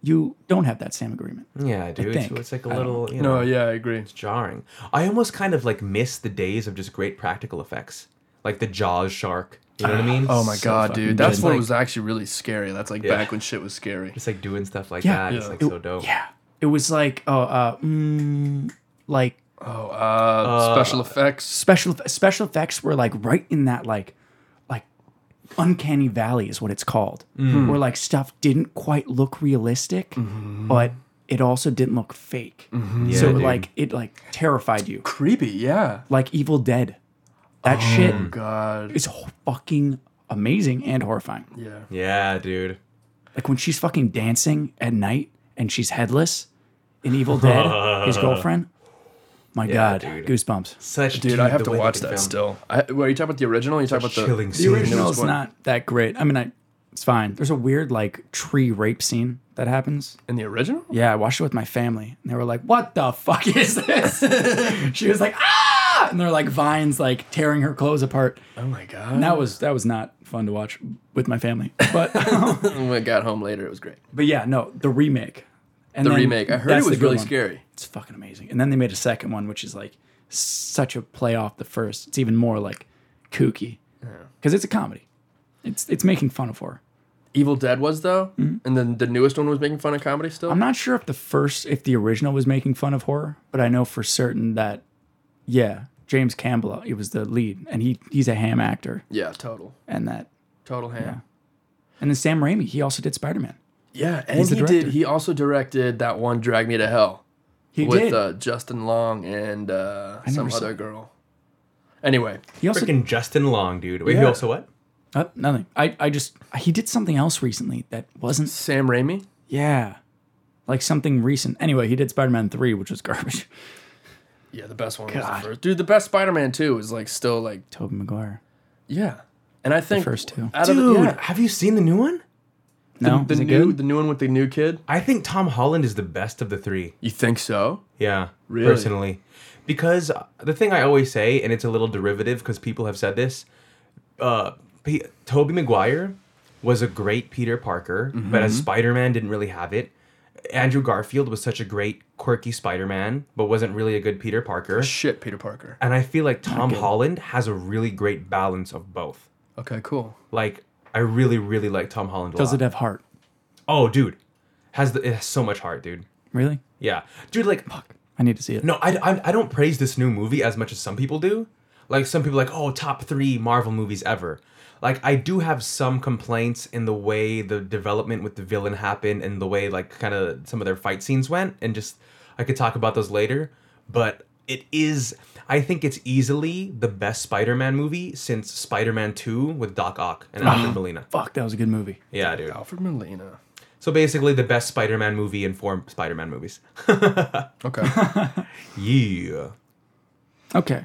you don't have that same agreement. Yeah, dude. So think. it's like a little, you know, No, yeah, I agree. It's jarring. I almost kind of like miss the days of just great practical effects, like the Jaws shark. You know what I mean? Oh my So god, fucking dude. That's good. when Like- was actually really scary. That's like Yeah. back when shit was scary. Just like doing stuff like Yeah. that. It's like It- so dope. Yeah. It was like, oh, uh, mm, like Oh, uh, special effects. special special effects were like right in that like like uncanny valley is what it's called where like stuff didn't quite look realistic but it also didn't look fake Yeah, so dude. like it like terrified you Creepy, yeah. like evil dead that shit Oh god. is fucking amazing and horrifying Yeah. Yeah, dude. like when she's fucking dancing at night and she's headless in evil dead his [LAUGHS] girlfriend my god dude. goosebumps Such Dude, I have to watch that film. still. I, well, are you talking about the original? Or you talking about the chilling The scene. original is not that great. I mean, I it's fine. There's a weird like tree rape scene that happens. in the original? Yeah, I watched it with my family, and they were like, "What the fuck is this?" [LAUGHS] she was like, "Ah!" And they're like vines like tearing her clothes apart. Oh my god. And that was that was not fun to watch with my family. But [LAUGHS] when I got home later, it was great. but yeah, no, the remake. And The then remake. I heard that's it the was good really one. scary. It's fucking amazing. And then they made a second one, which is like such a play off the first. It's even more like kooky because it's a comedy. It's it's making fun of horror. Evil Dead was though, and then the newest one was making fun of comedy still. Mm-hmm. I'm not sure if the first, if the original was making fun of horror, but I know for certain that, yeah, James Campbell, he was the lead, and he he's a ham actor, yeah, total, and that, total ham. Yeah. and then Sam Raimi, he also did Spider Man. Yeah, and he did. He also directed that one "Drag Me to Hell" He with did. Uh, Justin Long and uh, some never saw other girl. Anyway, he also Freaking Justin Long, dude. Wait, he also what? uh, nothing. I I just he did something else recently that wasn't. Sam Raimi. Yeah, like something recent. Anyway, he did Spider Man three, which was garbage. [LAUGHS] Yeah, the best one was God. the first. Dude, the best Spider-Man two is like still like Tobey Maguire. yeah, and I think first two. out of the- Dude, yeah, have you seen the new one? No, the is it new good? the new one with the new kid. I think Tom Holland is the best of the three. You think so? Yeah, Really? personally, because uh, the thing I always say, and it's a little derivative because people have said this. Uh, P- Tobey Maguire was a great Peter Parker, but Mm-hmm. as Spider Man didn't really have it. Andrew Garfield was such a great quirky Spider Man, but wasn't really a good Peter Parker. Shit, Peter Parker. And I feel like Tom good. Holland has a really great balance of both. Okay, cool. Like I really, really like Tom Holland. A Does lot. it have heart? Oh, dude, has the it has so much heart, dude. Really? Yeah, dude. Like, fuck, I need to see it. no, I, I, I don't praise this new movie as much as some people do. Like some people are like, oh, top three Marvel movies ever. Like I do have some complaints in the way the development with the villain happened and the way like kind of some of their fight scenes went, and just I could talk about those later. But it is, I think it's easily the best Spider-Man movie since Spider-Man Two with Doc Ock and ah, Alfred Molina. Fuck, that was a good movie. Yeah, dude. Alfred Molina. So basically, the best Spider-Man movie in four Spider-Man movies. [LAUGHS] Okay. [LAUGHS] Yeah. Okay,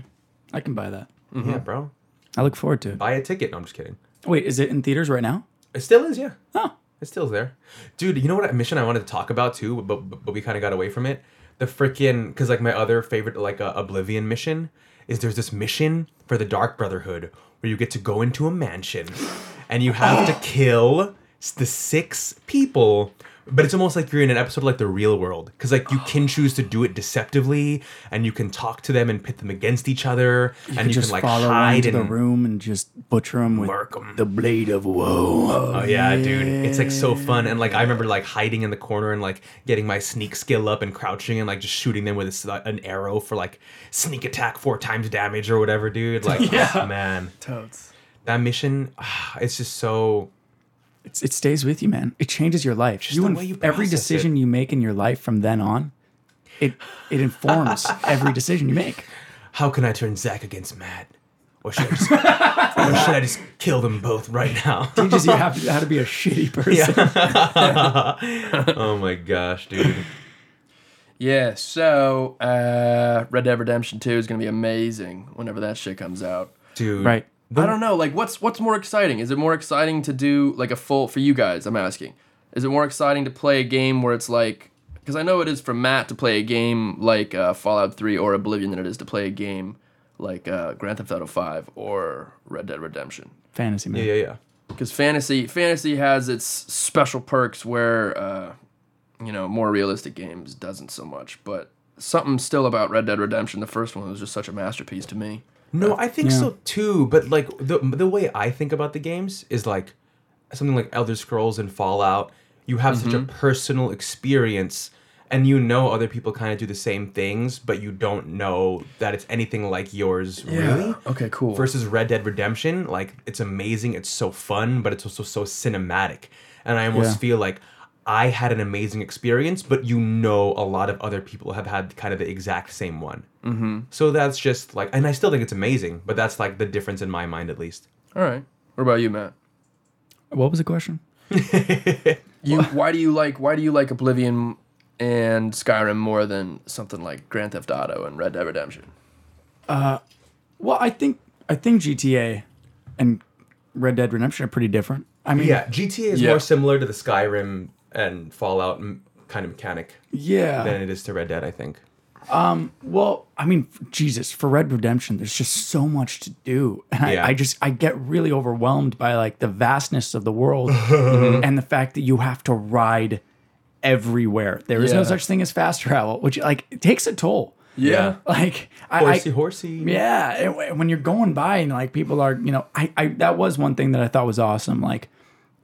I can buy that. Yeah, bro. I look forward to it. Buy a ticket. No, I'm just kidding. Wait, is it in theaters right now? It still is, yeah. Oh, It still is there. Dude, you know what mission I wanted to talk about too, but but, but we kind of got away from it. The freaking because like my other favorite like uh, Oblivion mission is there's this mission for the Dark Brotherhood where you get to go into a mansion and you have to kill the six people but it's almost like you're in an episode of like the real world because like you oh. can choose to do it deceptively and you can talk to them and pit them against each other You and you can like hide into the room and just butcher them with Mark 'em. the blade of woe. Oh yeah, dude. It's like so fun. And like I remember like hiding in the corner and like getting my sneak skill up and crouching and like just shooting them with a s an arrow for like sneak attack four times damage or whatever, dude. Like [LAUGHS] Yeah. man. Totes. That mission, [SIGHS] it's just so It's, it stays with you, man. It changes your life. Just you the inf- way you every process decision you make in your life from then on, it it informs [LAUGHS] every decision you make. how can I turn Zach against Matt? Or should I just, or should I just kill them both right now? [LAUGHS] Teaches you how to, how to be a shitty person. [LAUGHS] oh my gosh, dude. Yeah, so uh, Red Dead Redemption 2 is going to be amazing whenever that shit comes out. Dude. Right. I don't know, like what's what's more exciting? Is it more exciting to do like a full for you guys, I'm asking. Is it more exciting to play a game where it's like cuz I know it is for Matt to play a game like uh, Fallout 3 or Oblivion than it is to play a game like uh, Grand Theft Auto 5 or Red Dead Redemption. Fantasy, man. Yeah, yeah, yeah. because fantasy fantasy has its special perks where uh, you know more realistic games doesn't so much but something still about red dead redemption the first one was just such a masterpiece to me No, I think Yeah. so too. But like the the way I think about the games is like something like Elder Scrolls and Fallout. You have such a mm-hmm. personal experience, and you know other people kind of do the same things, but you don't know that it's anything like yours. Really. okay cool Versus Red Dead Redemption, like it's amazing, it's so fun, but it's also so cinematic. And I almost Yeah. feel like I had an amazing experience, but you know a lot of other people have had kind of the exact same one. Mm-hmm. So that's just like, and I still think it's amazing, but that's like the difference in my mind, at least. all right what about you matt What was the question? [LAUGHS] you why do you like why do you like oblivion and skyrim more than something like grand theft auto and red dead redemption Uh, Well, I think I think GTA and Red Dead Redemption are pretty different. I mean, Yeah, GTA is Yeah. more similar to the Skyrim and Fallout m- kind of mechanic yeah. than it is to Red Dead, I think. Um, well, I mean, Jesus, for Red Redemption, there's just so much to do, and Yeah. I, I just I get really overwhelmed by like the vastness of the world [LAUGHS] mm-hmm. and the fact that you have to ride everywhere. There is no such thing as fast travel, which like takes a toll. Yeah. Like I, I Horsey, horsey. Yeah, and when you're going by and like people are, you know, I, I that was one thing that I thought was awesome. Like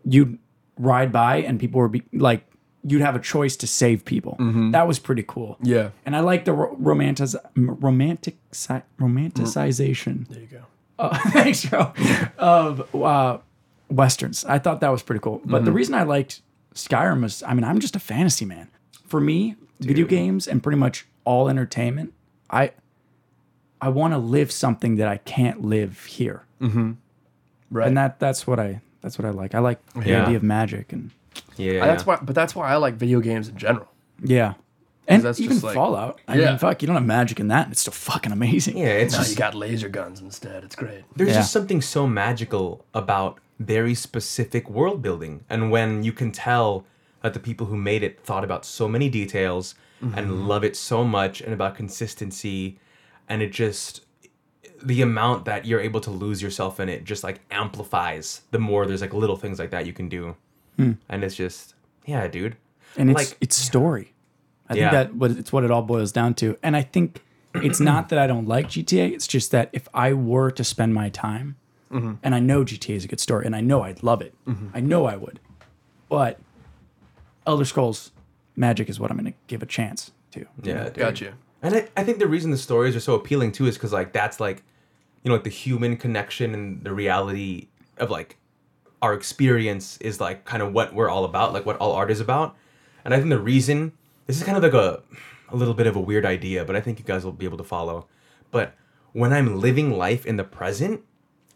you'd ride by and people were be, like, you'd have a choice to save people. That was pretty cool. Yeah. and I like the ro- romantic romantic romanticization. there you go [LAUGHS] Uh, thanks, Joe. Of uh, westerns, I thought that was pretty cool. But the reason I liked Skyrim was, I mean, I'm just a fantasy man. For me, video games and pretty much all entertainment, I I want to live something that I can't live here, right and that that's what I that's what I like. I like the Yeah. idea of magic and Yeah, yeah, that's why but that's why i like video games in general yeah, and that's even just like- Fallout. I Yeah. mean, fuck, you don't have magic in that, and it's still fucking amazing. Yeah, it's now just you got laser guns instead it's great there's Yeah. just something so magical about very specific world building and when you can tell that the people who made it thought about so many details and mm-hmm. love it so much and about consistency and it just the amount that you're able to lose yourself in it just like amplifies the more there's like little things like that you can do hmm. and it's just yeah dude and it's Like- it's story. I Yeah. think that what it's what it all boils down to. And I think it's not that I don't like GTA. It's just that if I were to spend my time, mm-hmm. and I know GTA is a good story, and I know I'd love it. Mm-hmm. I know I would, but Elder Scrolls Magic is what I'm going to give a chance to. yeah dude. gotcha And I, I think the reason the stories are so appealing too is because like that's like, you know, like the human connection and the reality of like our experience is like kind of what we're all about, like what all art is about. And I think the reason this is kind of like a a little bit of a weird idea, but I think you guys will be able to follow. But when I'm living life in the present,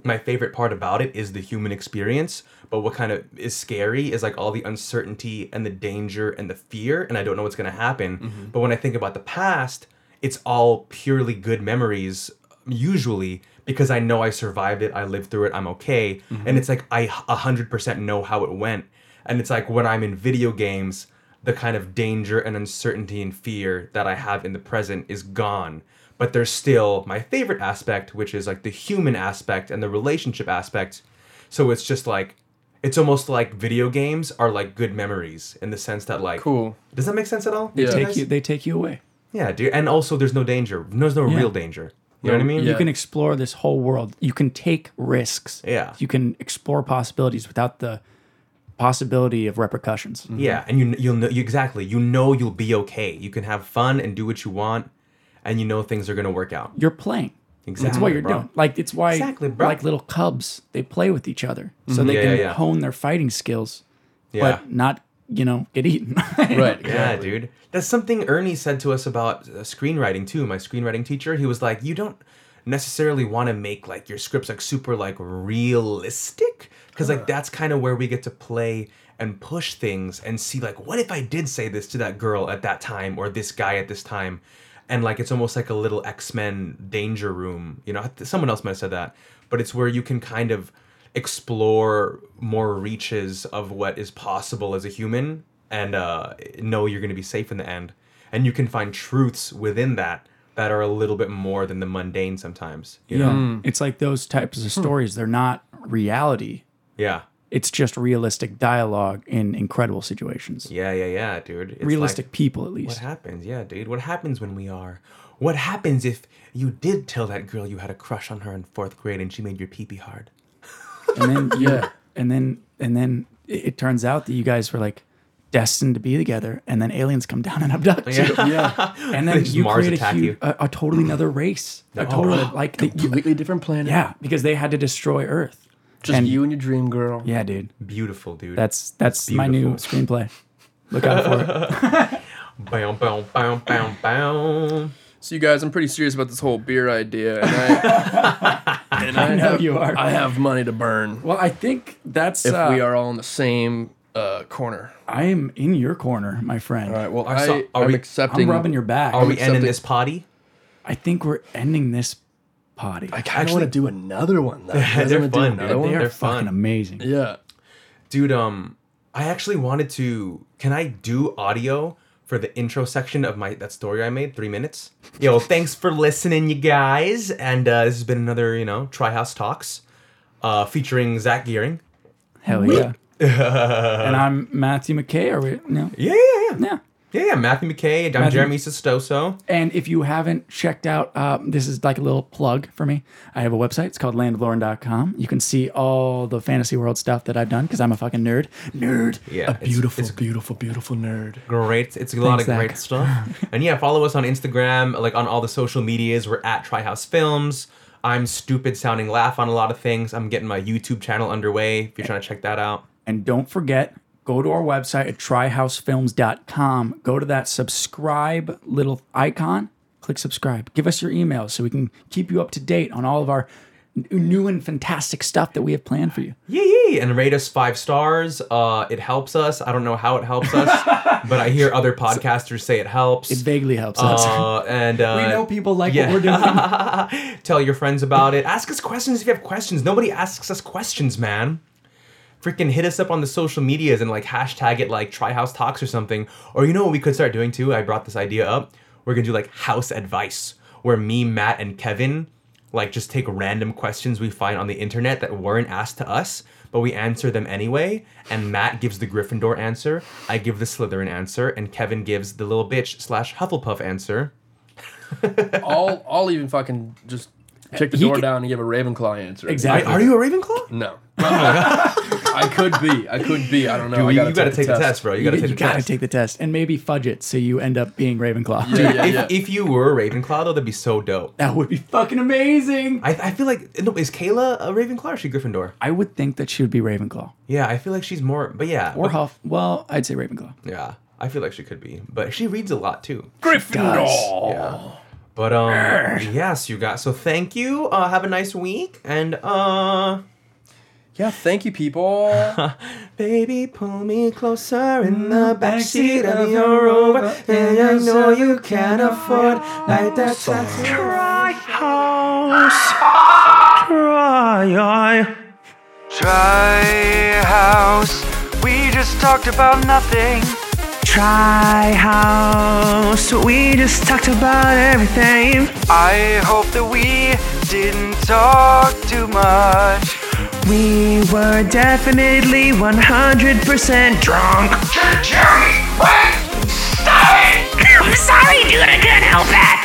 my favorite part about it is the human experience. But what kind of is scary is like all the uncertainty and the danger and the fear, and I don't know what's gonna happen. Mm-hmm. But when I think about the past, it's all purely good memories, usually because I know I survived it, I lived through it, I'm okay, mm-hmm. and it's like I a hundred percent know how it went. And it's like when I'm in video games, the kind of danger and uncertainty and fear that I have in the present is gone. But there's still my favorite aspect, which is like the human aspect and the relationship aspect. So it's just like it's almost like video games are like good memories in the sense that like Cool. Does that make sense at all? Yeah. To Take you, they take you away. Yeah, dude. And also, there's no danger. There's no Yeah. real danger. You know what I mean? Yeah. You can explore this whole world. You can take risks. Yeah. You can explore possibilities without the possibility of repercussions. Mm-hmm. Yeah, and you you'll know you, exactly. You know you'll be okay. You can have fun and do what you want, and you know things are gonna work out. You're playing. Exactly, That's Exactly, what you're bro. doing. Like it's why Exactly, bro. like little cubs, they play with each other. So mm-hmm. they Yeah, can yeah, yeah. hone their fighting skills, Yeah. but not, you know, get eaten. [LAUGHS] Right. Yeah, dude. That's something Ernie said to us about uh, screenwriting too. My screenwriting teacher, he was like, "You don't necessarily want to make like your scripts like super like realistic because like that's kind of where we get to play and push things and see like what if I did say this to that girl at that time or this guy at this time." And like it's almost like a little X-Men danger room. You know, someone else might have said that, but it's where you can kind of explore more reaches of what is possible as a human and uh, know you're going to be safe in the end. And you can find truths within that that are a little bit more than the mundane sometimes. You yeah. know? It's like those types of stories. They're not reality. Yeah. It's just realistic dialogue in incredible situations. Yeah, yeah, yeah, dude. It's realistic like, people, at least. what happens? Yeah, dude. What happens when we are? What happens if you did tell that girl you had a crush on her in fourth grade and she made your pee pee hard? And then [LAUGHS] Yeah. and then and then it, it turns out that you guys were like destined to be together, and then aliens come down and abduct you, Yeah. [LAUGHS] and then you Mars create a, attack huge, you. a, a totally another race, a Oh, total wow. like the, Completely different planet. yeah, because they had to destroy Earth. Just And- you and your dream girl. Yeah, dude, Beautiful, dude. that's that's my new screenplay. Look out for it. Bow, bow, bow, bow, bow. So you guys, I'm pretty serious about this whole beer idea, and I, and [LAUGHS] I, know have, you are. I have money to burn Well, I think that's if uh, we are all in the same uh, corner. I am in your corner, my friend. All right. Well, I I, saw- are I'm we- accepting. I'm rubbing your back. Are we ending this potty? I think we're ending this potty. I kind of Actually- want to do another one. Though. You guys [LAUGHS] They're fun, another one? they are They're fucking fun. amazing. Yeah. Dude, um, I actually wanted to. Can I do audio for the intro section of my that story I made? Three minutes. Yo, thanks for listening, you guys. And uh, this has been another, you know, Try House Talks, uh, featuring Zach Gearing. Hell yeah. [LAUGHS] and I'm Matthew McKay. Are we? No. Yeah, yeah, yeah, Yeah. Yeah, yeah. Matthew McKay. I'm Matthew- Jeremy Sestoso. And if you haven't checked out, um, this is like a little plug for me. I have a website. It's called landoflauren.com. You can see all the fantasy world stuff that I've done because I'm a fucking nerd. Nerd. Yeah, A beautiful, it's beautiful, beautiful nerd. great. It's a lot Thanks, of great stuff. [LAUGHS] and yeah, follow us on Instagram, like on all the social medias. We're at Tryhouse Films. I'm stupid sounding laugh on a lot of things. I'm getting my YouTube channel underway. If you're trying to check that out. And don't forget, go to our website at tryhousefilms.com. Go to that subscribe little icon. Click subscribe. Give us your email so we can keep you up to date on all of our new and fantastic stuff that we have planned for you. Yeah. and rate us five stars. Uh, it helps us. I don't know how it helps us, [LAUGHS] but I hear other podcasters say it helps. It vaguely helps us. uh, and [LAUGHS] uh, we know people like yeah. what we're doing. [LAUGHS] Tell your friends about it. Ask us questions if you have questions. Nobody asks us questions, man. Freaking hit us up on the social medias and like hashtag it like Tryhouse Talks or something. Or you know what we could start doing too? I brought this idea up. We're gonna do like house advice, where me, Matt, and Kevin like just take random questions we find on the internet that weren't asked to us, but we answer them anyway. And Matt gives the Gryffindor answer, I give the Slytherin answer, and Kevin gives the little bitch slash Hufflepuff answer. [LAUGHS] I'll, I'll even fucking just kick the He door could- down and give a Ravenclaw answer. Exactly. Are you a Ravenclaw? No. [LAUGHS] [LAUGHS] I could be. I could be. I don't know. Dude, I you, gotta you gotta take the test, bro. You gotta take the test. You gotta take the test and maybe fudge it so you end up being Ravenclaw. Yeah, yeah, if, yeah. if you were a Ravenclaw, though, that'd be so dope. That would be fucking amazing. I, I feel like no, is Kayla a Ravenclaw or is she Gryffindor? I would think that she would be Ravenclaw Yeah, I feel like she's more. But yeah, or but- Huff. Well, I'd say Ravenclaw. yeah, I feel like she could be. But she reads a lot too. Gryffindor. Yeah. But um, yes, you guys. So thank you. Uh, have a nice week, and uh, Yeah, thank you, people. [LAUGHS] baby, pull me closer in mm, the backseat of your Rover, and I know you can't afford like that tattoo. Try house. Try. Try house. We just talked about nothing. Try house. We just talked about everything. I hope that we didn't talk too much. We were definitely 100% drunk. Jerry, wait! Stop it! I'm sorry, dude. I couldn't help that.